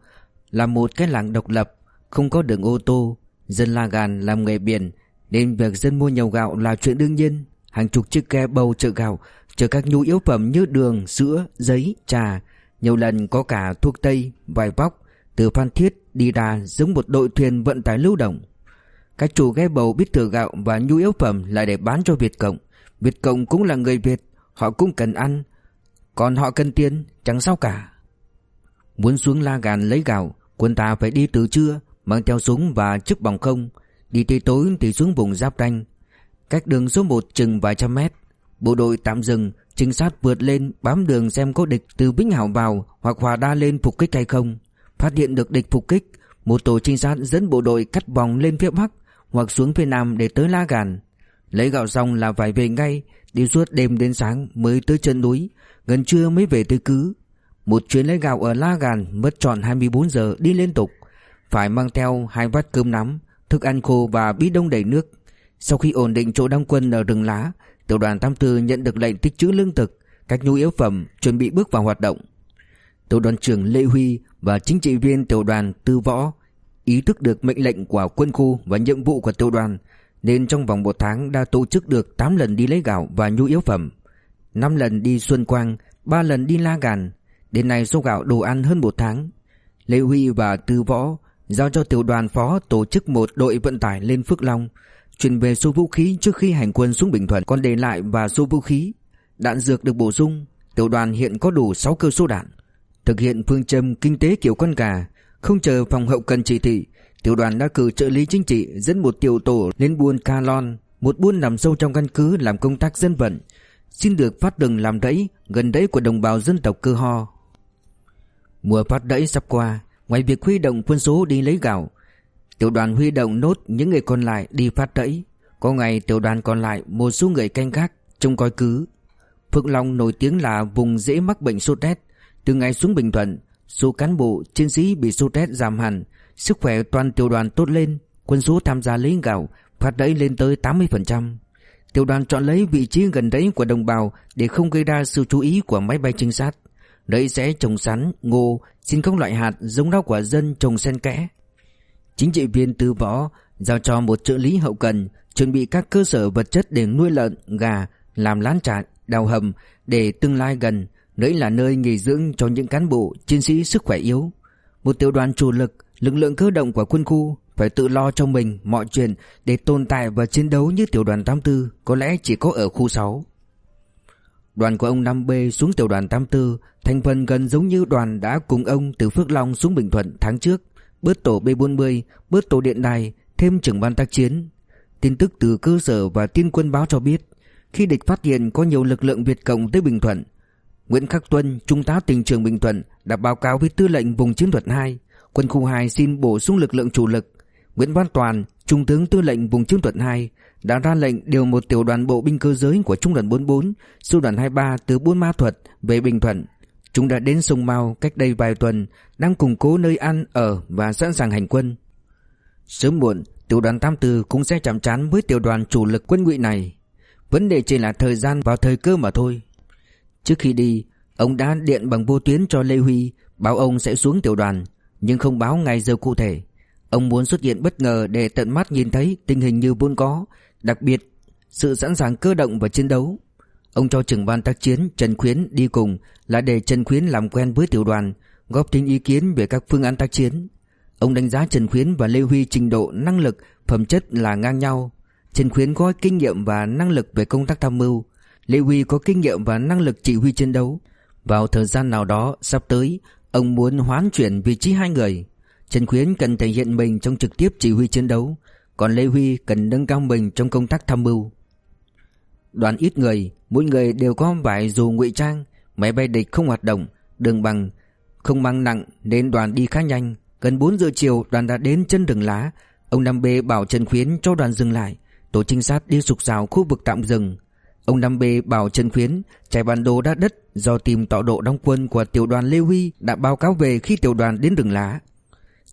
Là một cái làng độc lập Không có đường ô tô Dân La Gàn làm nghề biển Nên việc dân mua nhiều gạo là chuyện đương nhiên. Hàng chục chiếc ghe bầu chở gạo Chở các nhu yếu phẩm như đường, sữa, giấy, trà. Nhiều lần có cả thuốc tây, vải vóc Từ Phan Thiết đi ra giống một đội thuyền vận tải lưu động. Các chủ ghe bầu biết thừa gạo và nhu yếu phẩm lại để bán cho Việt Cộng. Việt Cộng cũng là người Việt Họ cũng cần ăn. Còn họ cần tiền chẳng sao cả. Muốn xuống La Gàn lấy gạo Quân ta phải đi từ trưa. Mang theo súng và chiếc bằng không, Đi tới tối thì xuống vùng giáp ranh. Cách đường số 1 chừng vài trăm mét, Bộ đội tạm dừng, Trinh sát vượt lên bám đường xem có địch từ Vĩnh Hảo vào Hoặc Hòa Đa lên phục kích hay không. Phát hiện được địch phục kích, Một tổ trinh sát dẫn bộ đội cắt vòng lên phía Bắc Hoặc xuống phía Nam để tới La Gàn. Lấy gạo xong là phải về ngay, Đi suốt đêm đến sáng mới tới chân núi, Gần trưa mới về tới cứ. Một chuyến lấy gạo ở La Gàn Mất trọn 24 giờ đi liên tục. Phải mang theo hai vắt cơm nắm Thức ăn khô và bí đông đầy nước sau khi ổn định chỗ đóng quân ở rừng lá, tiểu đoàn 84 nhận được lệnh tích trữ lương thực, các nhu yếu phẩm chuẩn bị bước vào hoạt động. Tiểu đoàn trưởng Lê Huy và chính trị viên tiểu đoàn Tư Võ ý thức được mệnh lệnh của quân khu và nhiệm vụ của tiểu đoàn nên trong vòng một tháng đã tổ chức được 8 lần đi lấy gạo và nhu yếu phẩm, 5 lần đi Xuân Quang, 3 lần đi La Gàn. Đến nay số gạo đồ ăn hơn một tháng. Lê Huy và Tư Võ giao cho tiểu đoàn phó tổ chức một đội vận tải lên Phước Long, Chuyển về số vũ khí trước khi hành quân xuống Bình Thuận, còn để lại và số vũ khí, Đạn dược được bổ sung. Tiểu đoàn hiện có đủ 6 cơ số đạn, Thực hiện phương châm kinh tế kiểu con gà, Không chờ phòng hậu cần chỉ thị. Tiểu đoàn đã cử trợ lý chính trị dẫn một tiểu tổ lên buôn Ca Lon, Một buôn nằm sâu trong căn cứ làm công tác dân vận, Xin được phát đường làm đẫy gần đấy của đồng bào dân tộc cơ ho. Mùa phát đẫy sắp qua Ngoài việc huy động quân số đi lấy gạo Tiểu đoàn huy động nốt những người còn lại đi phát rẫy Có ngày tiểu đoàn còn lại một số người canh gác trông coi cứ. Phượng Long nổi tiếng là vùng dễ mắc bệnh sốt rét. Từ ngày xuống Bình Thuận Số cán bộ, chiến sĩ bị sốt rét giảm hẳn. Sức khỏe toàn tiểu đoàn tốt lên Quân số tham gia lấy gạo Phát rẫy lên tới 80% Tiểu đoàn chọn lấy vị trí gần đấy của đồng bào Để không gây ra sự chú ý của máy bay trinh sát. Đấy sẽ trồng sắn, ngô Xin các loại hạt giống rau quả dân trồng xen kẽ Chính trị viên tư võ giao cho một trợ lý hậu cần chuẩn bị các cơ sở vật chất để nuôi lợn, gà, làm lán trại, đào hầm để tương lai gần, Đấy là nơi nghỉ dưỡng cho những cán bộ, chiến sĩ sức khỏe yếu. Một tiểu đoàn chủ lực, lực lượng cơ động của quân khu phải tự lo cho mình mọi chuyện để tồn tại và chiến đấu như tiểu đoàn 84 có lẽ chỉ có ở khu 6. Đoàn của ông 5B xuống tiểu đoàn 84 thành phần gần giống như đoàn đã cùng ông từ Phước Long xuống Bình Thuận tháng trước bớt tổ B40, bớt tổ điện đài, thêm trưởng ban tác chiến. Tin tức từ cơ sở và tiên quân báo cho biết, khi địch phát hiện có nhiều lực lượng Việt Cộng tới Bình Thuận, Nguyễn Khắc Tuân, Trung tá tỉnh trường Bình Thuận đã báo cáo với tư lệnh vùng chiến thuật 2, quân khu 2 xin bổ sung lực lượng chủ lực. Nguyễn Văn Toàn, Trung tướng tư lệnh vùng chiến thuật 2 đã ra lệnh điều một tiểu đoàn bộ binh cơ giới của Trung đoàn 44, sư đoàn 23 từ Buôn Ma Thuật về Bình Thuận Chúng đã đến sông Mao cách đây vài tuần, đang củng cố nơi ăn, ở và sẵn sàng hành quân. Sớm muộn, tiểu đoàn 84 cũng sẽ chạm trán với tiểu đoàn chủ lực quân ngụy này. Vấn đề chỉ là thời gian và thời cơ mà thôi. Trước khi đi, ông đã điện bằng vô tuyến cho Lê Huy, báo ông sẽ xuống tiểu đoàn, nhưng không báo ngày giờ cụ thể. Ông muốn xuất hiện bất ngờ để tận mắt nhìn thấy tình hình như vốn có, đặc biệt sự sẵn sàng cơ động và chiến đấu. Ông cho trưởng ban tác chiến Trần Khuyến đi cùng là để Trần Khuyến làm quen với tiểu đoàn, góp thêm ý kiến về các phương án tác chiến. Ông đánh giá Trần Khuyến và Lê Huy trình độ năng lực, phẩm chất là ngang nhau. Trần Khuyến có kinh nghiệm và năng lực về công tác tham mưu, Lê Huy có kinh nghiệm và năng lực chỉ huy chiến đấu. Vào thời gian nào đó sắp tới, ông muốn hoán chuyển vị trí hai người. Trần Khuyến cần thể hiện mình trong trực tiếp chỉ huy chiến đấu, còn Lê Huy cần nâng cao mình trong công tác tham mưu. Đoàn ít người, mỗi người đều có vải dù ngụy trang, Máy bay địch không hoạt động Đường bằng không mang nặng Nên đoàn đi khá nhanh. Gần 4 giờ chiều đoàn đã đến chân rừng lá. Ông Năm B bảo Trần Khuyến cho đoàn dừng lại. Tổ trinh sát đi sục rào khu vực tạm dừng. Ông Năm B bảo Trần Khuyến chạy bản đồ đã đất do tìm tọa độ đóng quân của tiểu đoàn Lê Huy đã báo cáo về khi tiểu đoàn đến rừng lá.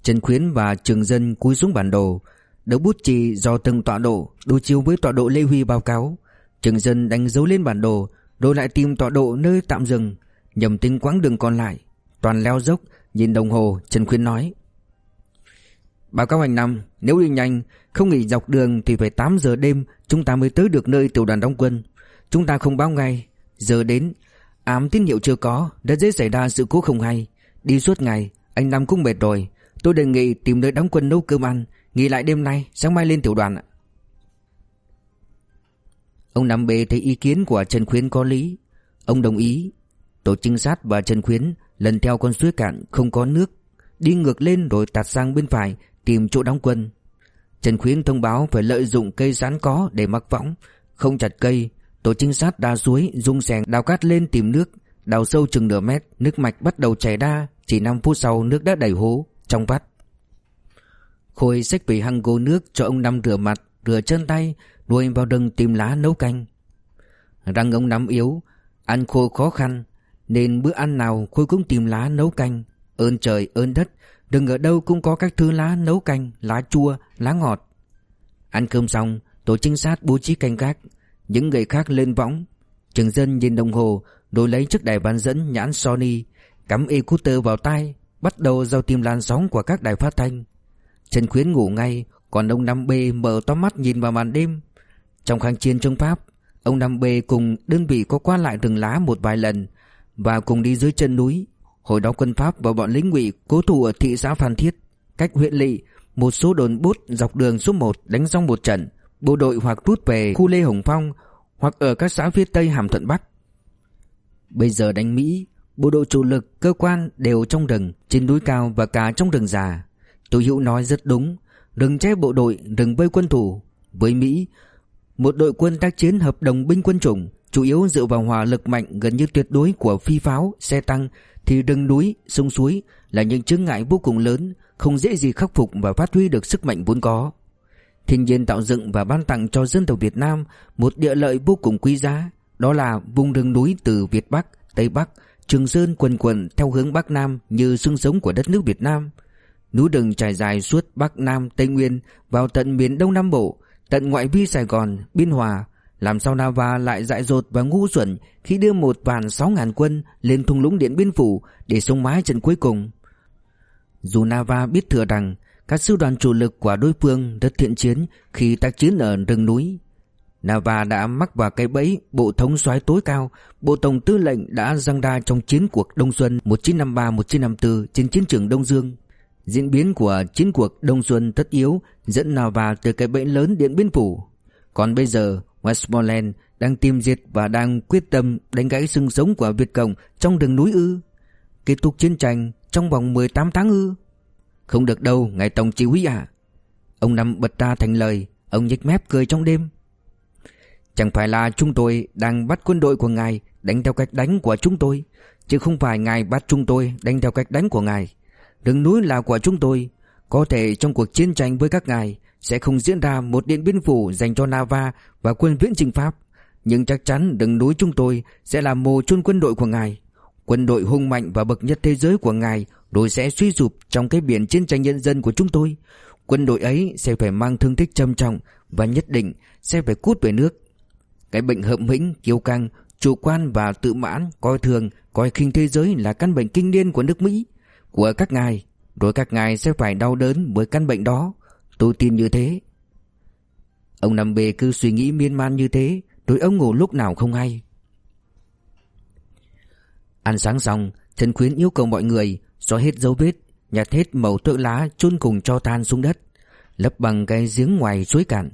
Trần Khuyến và Trường Dân cúi xuống bản đồ, đấu bút chì do từng tọa độ đối chiếu với tọa độ Lê Huy báo cáo. Trường Dân đánh dấu lên bản đồ rồi lại tìm tọa độ nơi tạm dừng, nhầm tính quãng đường còn lại. Toàn leo dốc, nhìn đồng hồ, Trần khuyên nói. Báo cáo hành năm, nếu đi nhanh, không nghỉ dọc đường thì phải 8 giờ đêm chúng ta mới tới được nơi tiểu đoàn đóng quân. Chúng ta không báo ngay, giờ đến, ám tín hiệu chưa có, rất dễ xảy ra sự cố không hay. Đi suốt ngày, anh Năm cũng mệt rồi. Tôi đề nghị tìm nơi đóng quân nấu cơm ăn, nghỉ lại đêm nay, sáng mai lên tiểu đoàn ạ. Ông Nam Bê thấy ý kiến của Trần Khuyến có lý. Ông đồng ý. Tổ trinh sát và Trần Khuyến lần theo con suối cạn không có nước, đi ngược lên rồi tạt sang bên phải tìm chỗ đóng quân. Trần Khuyến thông báo phải lợi dụng cây rán có để mắc võng, không chặt cây. Tổ trinh sát đa suối Dung sèn đào cát lên tìm nước, đào sâu chừng nửa mét, nước mạch bắt đầu chảy ra, chỉ 5 phút sau nước đã đầy hố, trong vắt. Khôi xách về hăng gô nước cho ông Năm rửa mặt, rửa chân tay, đuôi vào rừng tìm lá nấu canh. Răng ông Năm yếu, ăn khô khó khăn, nên bữa ăn nào Khôi cũng tìm lá nấu canh. Ơn trời ơn đất, Đừng ở đâu cũng có các thứ lá nấu canh, lá chua, lá ngọt. Ăn cơm xong, tổ trinh sát bố trí canh gác. Những người khác lên võng. Trường dân nhìn đồng hồ, Đổi lấy chiếc đài bán dẫn nhãn Sony, cắm e-cooter vào tai, bắt đầu giao tìm làn sóng của các đài phát thanh. Trần Khuyến ngủ ngay, còn ông Năm B mở to mắt nhìn vào màn đêm. Trong kháng chiến chống Pháp, ông Năm B cùng đơn vị có qua lại rừng lá một vài lần và cùng đi dưới chân núi Hồi đó quân Pháp và bọn lính ngụy cố thủ ở thị xã Phan Thiết, cách huyện lỵ, một số đồn bút dọc đường số 1 đánh xong một trận, bộ đội hoặc rút về khu Lê Hồng Phong hoặc ở các xã phía Tây Hàm Thuận Bắc. Bây giờ đánh Mỹ, bộ đội chủ lực, cơ quan đều trong rừng, trên núi cao và cả trong rừng già. Tô Hữu nói rất đúng, đừng che bộ đội, đừng vây quân thủ. Với Mỹ, một đội quân tác chiến hợp đồng binh quân chủng, chủ yếu dựa vào hỏa lực mạnh gần như tuyệt đối của phi pháo, xe tăng thì rừng núi, sông suối là những chướng ngại vô cùng lớn, không dễ gì khắc phục và phát huy được sức mạnh vốn có. Thiên nhiên tạo dựng và ban tặng cho dân tộc Việt Nam một địa lợi vô cùng quý giá, đó là vùng rừng núi từ Việt Bắc, Tây Bắc, Trường Sơn quần quần theo hướng Bắc Nam như xương sống của đất nước Việt Nam. Núi rừng trải dài suốt Bắc Nam, Tây Nguyên vào tận miền Đông Nam Bộ, tận ngoại vi Sài Gòn, Biên Hòa, làm sao Nava lại dại dột và ngu xuẩn khi đưa một vạn sáu ngàn quân lên thung lũng Điện Biên Phủ để sống mái trận cuối cùng? Dù Nava biết thừa rằng các sư đoàn chủ lực của đối phương rất thiện chiến khi tác chiến ở rừng núi. Nava đã mắc vào cái bẫy bộ thống soái tối cao, bộ tổng tư lệnh đã giăng ra trong chiến cuộc Đông Xuân 1953-1954 trên chiến trường Đông Dương. Diễn biến của chiến cuộc Đông Xuân tất yếu dẫn Nava từ cái bẫy lớn Điện Biên Phủ. Còn bây giờ Westmoreland đang tìm diệt và đang quyết tâm đánh gãy xương sống của Việt Cộng trong đường núi ư? Kết thúc chiến tranh trong vòng 18 tháng ư? Không được đâu, ngài tổng chỉ huy à? Ông Năm bật ra thành lời, ông nhếch mép cười trong đêm. Chẳng phải là chúng tôi đang bắt quân đội của ngài đánh theo cách đánh của chúng tôi, chứ không phải ngài bắt chúng tôi đánh theo cách đánh của ngài. Đường núi là của chúng tôi, có thể trong cuộc chiến tranh với các ngài sẽ không diễn ra một điện biên phủ dành cho Nava và quân viễn Trình Pháp. Nhưng chắc chắn đường núi chúng tôi sẽ là mồ chôn quân đội của ngài. Quân đội hung mạnh và bậc nhất thế giới của ngài rồi sẽ suy sụp trong cái biển chiến tranh nhân dân của chúng tôi. Quân đội ấy sẽ phải mang thương tích trầm trọng và nhất định sẽ phải cút về nước. Cái bệnh hợm hĩnh, kiêu căng, chủ quan và tự mãn, coi thường, coi khinh thế giới là căn bệnh kinh niên của nước Mỹ, của các ngài. Rồi các ngài sẽ phải đau đớn với căn bệnh đó. Tôi tin như thế. Ông nằm bề cứ suy nghĩ miên man như thế, rồi ông ngủ lúc nào không hay. Ăn sáng xong, Trần Khuyến yêu cầu mọi người xóa hết dấu vết, nhặt hết mẩu tượng lá chôn cùng cho than xuống đất, lấp bằng cái giếng ngoài suối cạn,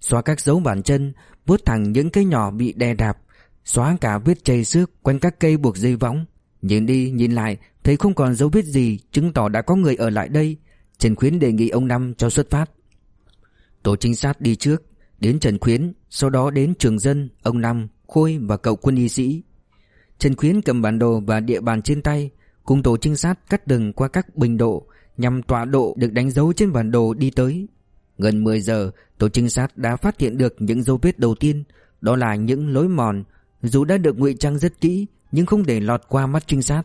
xóa các dấu bàn chân, vuốt thẳng những cây nhỏ bị đè đạp, xóa cả vết chầy xước quanh các cây buộc dây võng. Nhìn đi nhìn lại thấy không còn dấu vết gì chứng tỏ đã có người ở lại đây, Trần Khuyến đề nghị ông Năm cho xuất phát. Tổ trinh sát đi trước, đến Trần Khuyến, sau đó đến Trường Dân, ông Năm, Khôi và cậu quân y sĩ. Trần Khuyến cầm bản đồ và địa bàn trên tay Cùng tổ trinh sát cắt đường qua các bình độ Nhằm tọa độ được đánh dấu trên bản đồ đi tới Gần 10 giờ Tổ trinh sát đã phát hiện được những dấu vết đầu tiên Đó là những lối mòn Dù đã được ngụy trang rất kỹ nhưng không để lọt qua mắt trinh sát.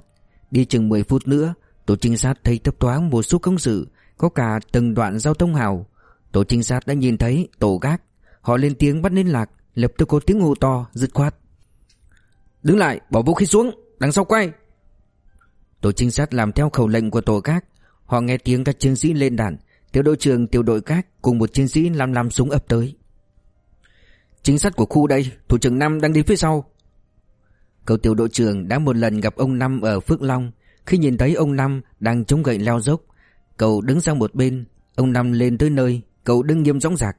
Đi chừng 10 phút nữa, Tổ trinh sát thấy thấp thoáng một số công sự, Có cả từng đoạn giao thông hào. Tổ trinh sát đã nhìn thấy tổ gác. Họ lên tiếng bắt liên lạc, Lập tức có tiếng hô to, dứt khoát. Đứng lại, bỏ vũ khí xuống, Đằng sau quay. Tổ trinh sát làm theo khẩu lệnh của tổ gác. Họ nghe tiếng các chiến sĩ lên đạn. Tiểu đội trưởng, tiểu đội gác Cùng một chiến sĩ làm làm súng ập tới. Chính sát của khu đây, Thủ trưởng Năm đang đi phía sau. Cậu tiểu đội trưởng đã một lần gặp ông Năm ở Phước Long. Khi nhìn thấy ông Năm đang chống gậy leo dốc, Cậu đứng sang một bên. Ông Năm lên tới nơi, Cậu đứng nghiêm rõng rạc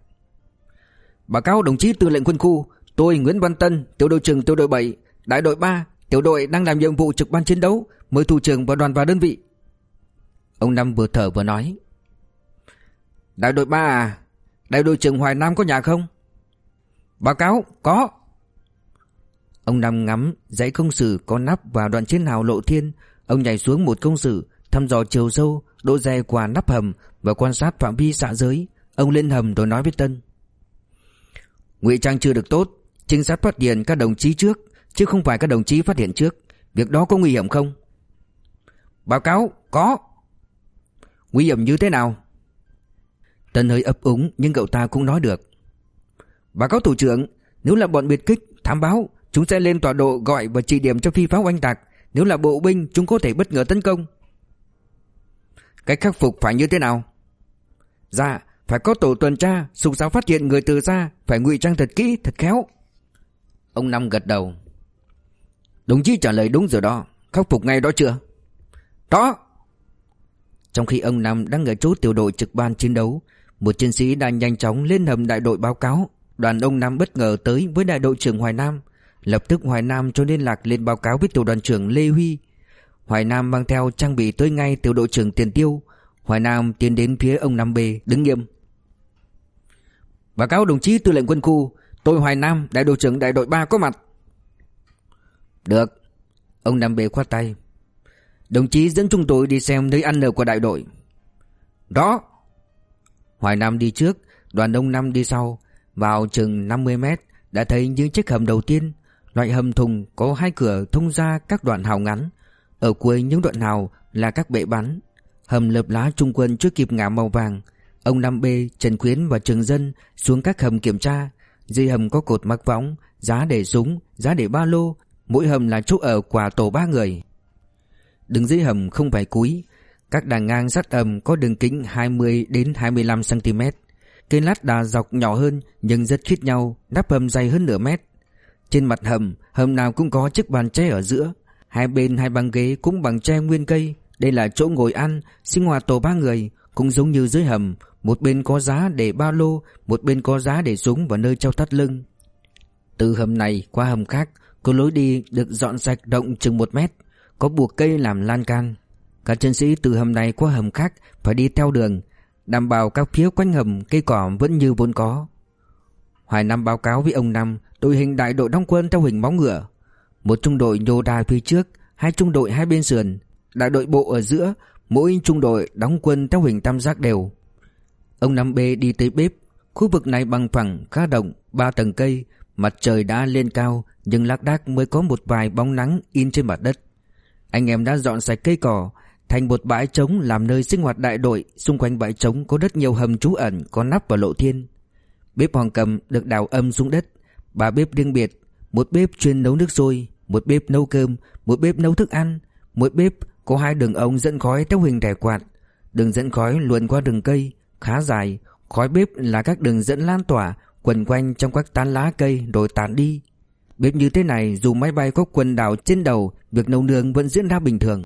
Báo cáo đồng chí tư lệnh quân khu, Tôi Nguyễn Văn Tân, Tiểu đội trưởng tiểu đội 7 Đại đội 3 Tiểu đội đang làm nhiệm vụ trực ban chiến đấu, Mời thủ trưởng và đoàn vào đơn vị. Ông Năm vừa thở vừa nói. Đại đội 3 à Đại đội trưởng Hoài Nam có nhà không? Báo cáo, có. Ông Năm ngắm dãy công sử có nắp và đoạn trên hào lộ thiên. Ông nhảy xuống một công sử Thăm dò chiều sâu Độ dày của nắp hầm Và quan sát phạm vi xạ giới. Ông lên hầm rồi nói với Tân. Ngụy trang chưa được tốt Trinh sát phát hiện các đồng chí trước Chứ không phải các đồng chí phát hiện trước. Việc đó có nguy hiểm không? Báo cáo có. Nguy hiểm như thế nào? Tân hơi ấp úng nhưng cậu ta cũng nói được. Báo cáo thủ trưởng Nếu là bọn biệt kích, thám báo Chúng sẽ lên tọa độ gọi và chỉ điểm cho phi pháo oanh tạc. Nếu là bộ binh chúng có thể bất ngờ tấn công. Cách khắc phục phải như thế nào? Dạ Phải có tổ tuần tra Sùng giáo phát hiện người từ xa Phải ngụy trang thật kỹ, thật khéo. Ông Năm gật đầu. Đồng chí trả lời đúng rồi đó. Khắc phục ngay đó chưa? Đó. Trong khi ông Năm đang ở chỗ tiểu đội trực ban chiến đấu Một chiến sĩ đang nhanh chóng lên hầm đại đội báo cáo. Đoàn ông Năm bất ngờ tới với đại đội trưởng Hoài Nam. Lập tức Hoài Nam cho liên lạc lên báo cáo với tiểu đoàn trưởng Lê Huy. Hoài Nam mang theo trang bị tới ngay tiểu đội trưởng Tiền Tiêu. Hoài Nam tiến đến phía ông Nam B đứng nghiêm. Báo cáo đồng chí tư lệnh quân khu, Tôi Hoài Nam, đại đội trưởng đại đội 3 có mặt. Được. Ông Nam B khoát tay. Đồng chí dẫn chúng tôi đi xem nơi ăn ở của đại đội. Đó Hoài Nam đi trước, Đoàn ông Năm đi sau. Vào chừng 50 mét, Đã thấy những chiếc hầm đầu tiên. Loại hầm thùng có hai cửa thông ra các đoạn hào ngắn. Ở cuối những đoạn hào là các bệ bắn. Hầm lợp lá trung quân chưa kịp ngả màu vàng. Ông Năm B, Trần Khuyến và Trường Dân xuống các hầm kiểm tra. Dưới hầm có cột mắc võng, giá để súng, giá để ba lô. Mỗi hầm là chỗ ở của tổ ba người. Đứng dưới hầm không phải cúi. Các đàn ngang sắt hầm có đường kính 20 đến 25 cm Cây lát đà dọc nhỏ hơn nhưng rất khít nhau đắp hầm dày hơn nửa mét. Trên mặt hầm, hầm nào cũng có chiếc bàn tre ở giữa. Hai bên hai băng ghế cũng bằng tre nguyên cây. Đây là chỗ ngồi ăn, sinh hoạt tổ ba người Cũng giống như dưới hầm. Một bên có giá để ba lô Một bên có giá để súng và nơi treo thắt lưng. Từ hầm này qua hầm khác Có lối đi được dọn sạch rộng chừng một mét. Có buộc cây làm lan can. Các chiến sĩ từ hầm này qua hầm khác Phải đi theo đường. Đảm bảo các phía quanh hầm cây cỏ vẫn như vốn có. Hoài Nam báo cáo với ông Năm, Đội hình đại đội đóng quân theo hình móng ngựa. Một trung đội nhô đà phía trước, Hai trung đội hai bên sườn. Đại đội bộ ở giữa, Mỗi trung đội đóng quân theo hình tam giác đều. Ông Năm B đi tới bếp, Khu vực này bằng phẳng, khá rộng, Ba tầng cây, Mặt trời đã lên cao, Nhưng lác đác mới có một vài bóng nắng in trên mặt đất. Anh em đã dọn sạch cây cỏ, Thành một bãi trống làm nơi sinh hoạt đại đội. Xung quanh bãi trống có rất nhiều hầm trú ẩn, Có nắp và lộ thiên. Bếp hoàng cầm được đào âm xuống đất. Ba bếp riêng biệt, Một bếp chuyên nấu nước sôi, Một bếp nấu cơm, Một bếp nấu thức ăn. Mỗi bếp có hai đường ống dẫn khói theo hình thẻ quạt. Đường dẫn khói luồn qua rừng cây, Khá dài. Khói bếp là các đường dẫn lan tỏa, Quần quanh trong các tán lá cây rồi tàn đi. Bếp như thế này dù máy bay có quần đảo trên đầu, Việc nấu nướng vẫn diễn ra bình thường.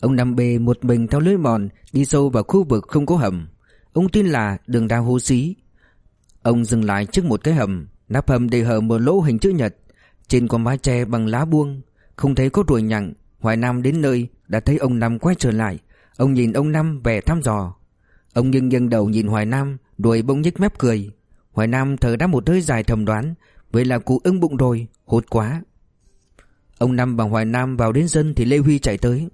Ông nằm bề một mình theo lưới mòn, Đi sâu vào khu vực không có hầm. Ông tin là đường đào hố xí Ông dừng lại trước một cái hầm Nắp hầm để hở một lỗ hình chữ nhật. Trên có mái tre bằng lá buông Không thấy có ruồi nhặng. Hoài Nam đến nơi đã thấy ông Năm quay trở lại. Ông nhìn ông Năm vẻ thăm dò. Ông nghiêng nghiêng đầu nhìn Hoài Nam Đuổi bông nhếch mép cười. Hoài Nam thở đã một hơi dài thầm đoán Vậy là cụ ưng bụng rồi Hốt quá. Ông Năm và Hoài Nam vào đến sân thì Lê Huy chạy tới.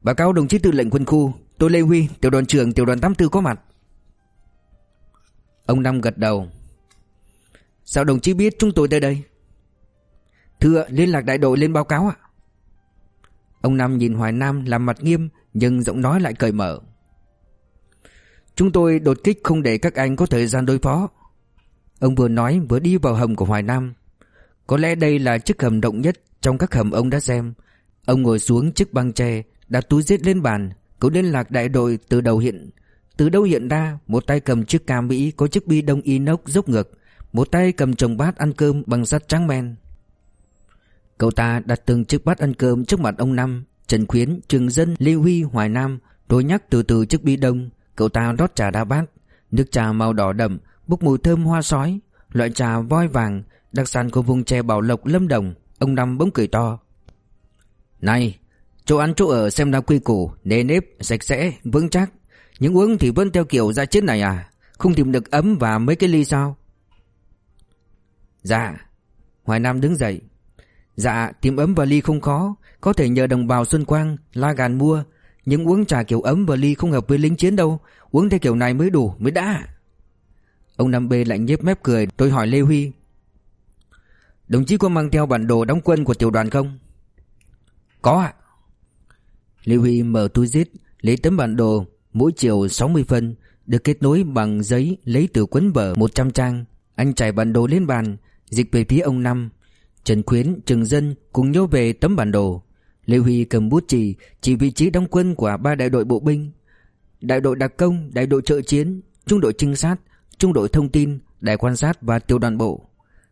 Báo cáo đồng chí tư lệnh quân khu Tôi Lê Huy, tiểu đoàn trưởng tiểu đoàn 84 có mặt. Ông Năm gật đầu. Sao đồng chí biết chúng tôi tới đây? Thưa, liên lạc đại đội lên báo cáo ạ. Ông Năm nhìn Hoài Nam làm mặt nghiêm, Nhưng giọng nói lại cởi mở. Chúng tôi đột kích không để các anh có thời gian đối phó. Ông vừa nói vừa đi vào hầm của Hoài Nam. Có lẽ đây là chiếc hầm động nhất Trong các hầm ông đã xem. Ông ngồi xuống chiếc băng tre Đặt túi giết lên bàn Cậu liên lạc đại đội từ đầu hiện từ đâu hiện ra? Một tay cầm chiếc ca Mỹ có chiếc bi đông inox dốc ngực. Một tay cầm chồng bát ăn cơm bằng sắt trắng men. Cậu ta đặt từng chiếc bát ăn cơm trước mặt ông Năm Trần Khuyến, Trường Dân, Lê Huy, Hoài Nam Rồi nhắc từ từ chiếc bi đông. Cậu ta rót trà đa bát. Nước trà màu đỏ đậm Bốc mùi thơm hoa sói. Loại trà voi vàng Đặc sản của vùng chè Bảo Lộc Lâm Đồng. Ông Năm bỗng cười to. Này Chỗ ăn chỗ ở xem ra quy củ Nề nếp, sạch sẽ, vững chắc. Những uống thì vẫn theo kiểu ra chết này à? Không tìm được ấm và mấy cái ly sao? Dạ. Hoài Nam đứng dậy. Dạ tìm ấm và ly không khó. Có thể nhờ đồng bào Xuân Quang, La Gàn mua. Nhưng uống trà kiểu ấm và ly không hợp với lính chiến đâu. Uống theo kiểu này mới đủ, mới đã. Ông Nam B lạnh nhếch mép cười, Tôi hỏi Lê Huy. Đồng chí có mang theo bản đồ đóng quân của tiểu đoàn không? Có ạ. Lê Huy mở túi zip, Lấy tấm bản đồ Mỗi chiều 60 phân Được kết nối bằng giấy Lấy từ cuốn vở 100 trang. Anh trải bản đồ lên bàn Dịch về phía ông Năm. Trần Khuyến, Trừng Dân cùng nhau về tấm bản đồ. Lê Huy cầm bút chỉ Chỉ vị trí đóng quân của ba đại đội bộ binh. Đại đội đặc công, đại đội trợ chiến Trung đội trinh sát Trung đội thông tin, đại quan sát và tiểu đoàn bộ.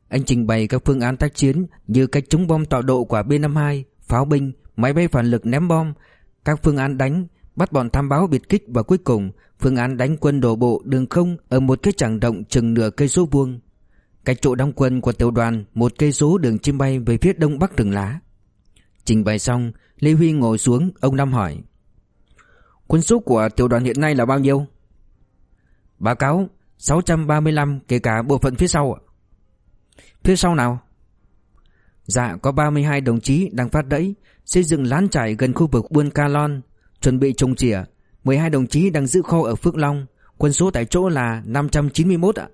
Anh trình bày các phương án tác chiến Như cách chống bom tọa độ của B-52 Pháo binh, máy bay phản lực ném bom các phương án đánh bắt bọn tham báo biệt kích và cuối cùng phương án đánh quân đổ bộ đường không ở một cái chẳng động chừng nửa cây số vuông. Cách chỗ đóng quân của tiểu đoàn một cây số đường chim bay về phía đông bắc rừng lá. Trình bày xong, Lê Huy ngồi xuống, ông Năm hỏi. Quân số của tiểu đoàn hiện nay là bao nhiêu? Báo cáo 635 kể cả bộ phận phía sau ạ. Phía sau nào? Dạ có 32 đồng chí đang phát đẫy Xây dựng lán trại gần khu vực Buôn Ca Lon Chuẩn bị trồng chỉa 12 đồng chí đang giữ kho ở Phước Long, Quân số tại chỗ là 591 ạ.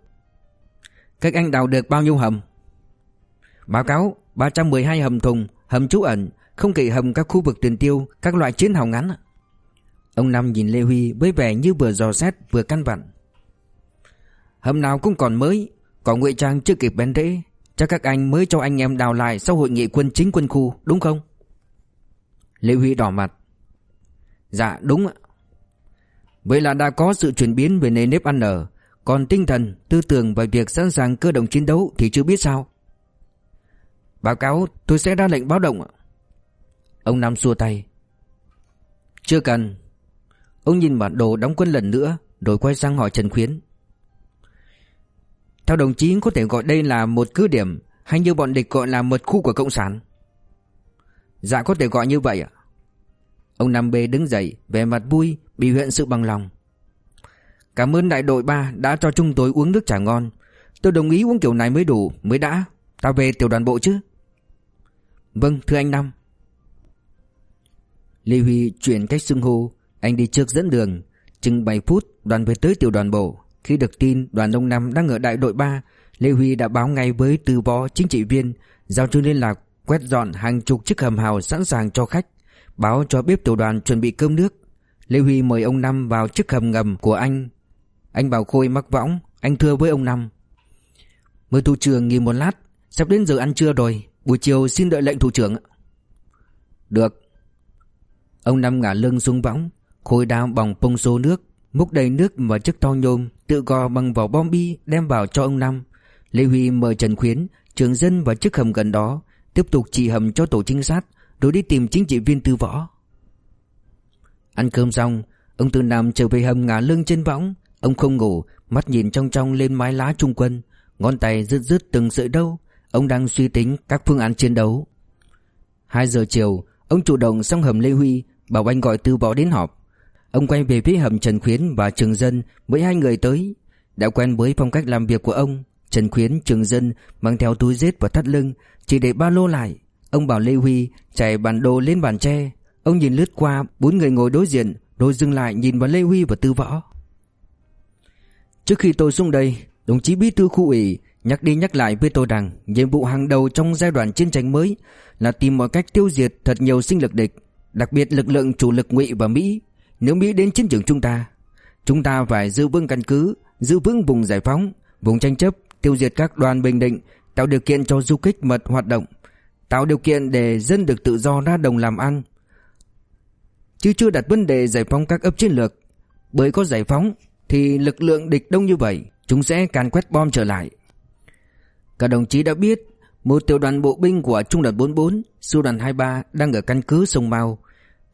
Các anh đào được bao nhiêu hầm? Báo cáo 312 hầm thùng, Hầm trú ẩn, Không kể hầm các khu vực tiền tiêu, Các loại chiến hào ngắn Ông Năm nhìn Lê Huy với vẻ như vừa dò xét, vừa căn vặn. Hầm nào cũng còn mới Còn ngụy trang chưa kịp bén rễ, Chắc các anh mới cho anh em đào lại Sau hội nghị quân chính quân khu, đúng không? Lê Huy đỏ mặt. Dạ đúng ạ. Vậy là đã có sự chuyển biến về nền nếp ăn ở. Còn tinh thần, tư tưởng và việc sẵn sàng cơ động chiến đấu thì chưa biết sao. Báo cáo tôi sẽ ra lệnh báo động ạ. Ông Nam xua tay. Chưa cần. Ông nhìn bản đồ đóng quân lần nữa Rồi quay sang hỏi Trần Khuyến. Theo đồng chí có thể gọi đây là một cứ điểm Hay như bọn địch gọi là một khu của Cộng sản? Dạ có thể gọi như vậy ạ. Ông Nam B đứng dậy Vẻ mặt vui Biểu hiện sự bằng lòng. Cảm ơn đại đội ba đã cho chúng tôi uống nước trà ngon. Tôi đồng ý uống kiểu này mới đủ Mới đã. Ta về tiểu đoàn bộ chứ. Vâng thưa anh Năm Lê Huy chuyển cách xưng hô Anh đi trước dẫn đường. Chừng 7 phút đoàn về tới tiểu đoàn bộ. Khi được tin đoàn Đông Nam đang ở đại đội 3 Lê Huy đã báo ngay với tư võ chính trị viên Giao cho liên lạc quét dọn hàng chục chiếc hầm hào sẵn sàng cho khách, báo cho bếp tiểu đoàn chuẩn bị cơm nước. Lê Huy mời ông Năm vào chiếc hầm ngầm của anh. Anh bảo Khôi mắc võng, anh thưa với ông Năm. Mời thủ trưởng nghỉ một lát, sắp đến giờ ăn trưa rồi, buổi chiều xin đợi lệnh thủ trưởng. Được. Ông Năm ngả lưng xuống võng, Khôi đao bỏng pông xô nước, múc đầy nước vào chiếc to nhôm, tự gò bằng vỏ bom bi đem vào cho ông Năm. Lê Huy mời Trần Khuyến, trường dân vào chiếc hầm gần đó, Tiếp tục chỉ hầm cho tổ trinh sát rồi đi tìm chính trị viên tư võ. Ăn cơm xong Ông Tư Nam trở về hầm ngả lưng trên võng. Ông không ngủ Mắt nhìn trong trong lên mái lá trung quân. Ngón tay rứt rứt từng sợi đâu. Ông đang suy tính các phương án chiến đấu. 2 giờ chiều Ông chủ động xong hầm Lê Huy. Bảo anh gọi tư võ đến họp. Ông quay về phía hầm Trần Khuyến và Trường Dân Với hai người tới. Đã quen với phong cách làm việc của ông Trần Khuyến, Trường Dân mang theo túi rết và thắt lưng chỉ để ba lô lại. Ông bảo Lê Huy chạy bản đồ lên bàn tre. Ông nhìn lướt qua bốn người ngồi đối diện Rồi dừng lại nhìn vào Lê Huy và Tư Võ. Trước khi tôi xuống đây Đồng chí Bí thư khu ủy nhắc đi nhắc lại với tôi rằng nhiệm vụ hàng đầu trong giai đoạn chiến tranh mới là tìm mọi cách tiêu diệt thật nhiều sinh lực địch, đặc biệt lực lượng chủ lực Ngụy và Mỹ. Nếu Mỹ đến chiến trường chúng ta, chúng ta phải giữ vững căn cứ, giữ vững vùng giải phóng, vùng tranh chấp, tiêu diệt các đoàn bình định, tạo điều kiện cho du kích mật hoạt động, tạo điều kiện để dân được tự do ra đồng làm ăn. Chứ chưa đặt vấn đề giải phóng các ấp chiến lược, bởi có giải phóng thì lực lượng địch đông như vậy, chúng sẽ càn quét bom trở lại. Các đồng chí đã biết, một tiểu đoàn bộ binh của Trung đoàn 44, Sư đoàn 23 đang ở căn cứ sông Mao.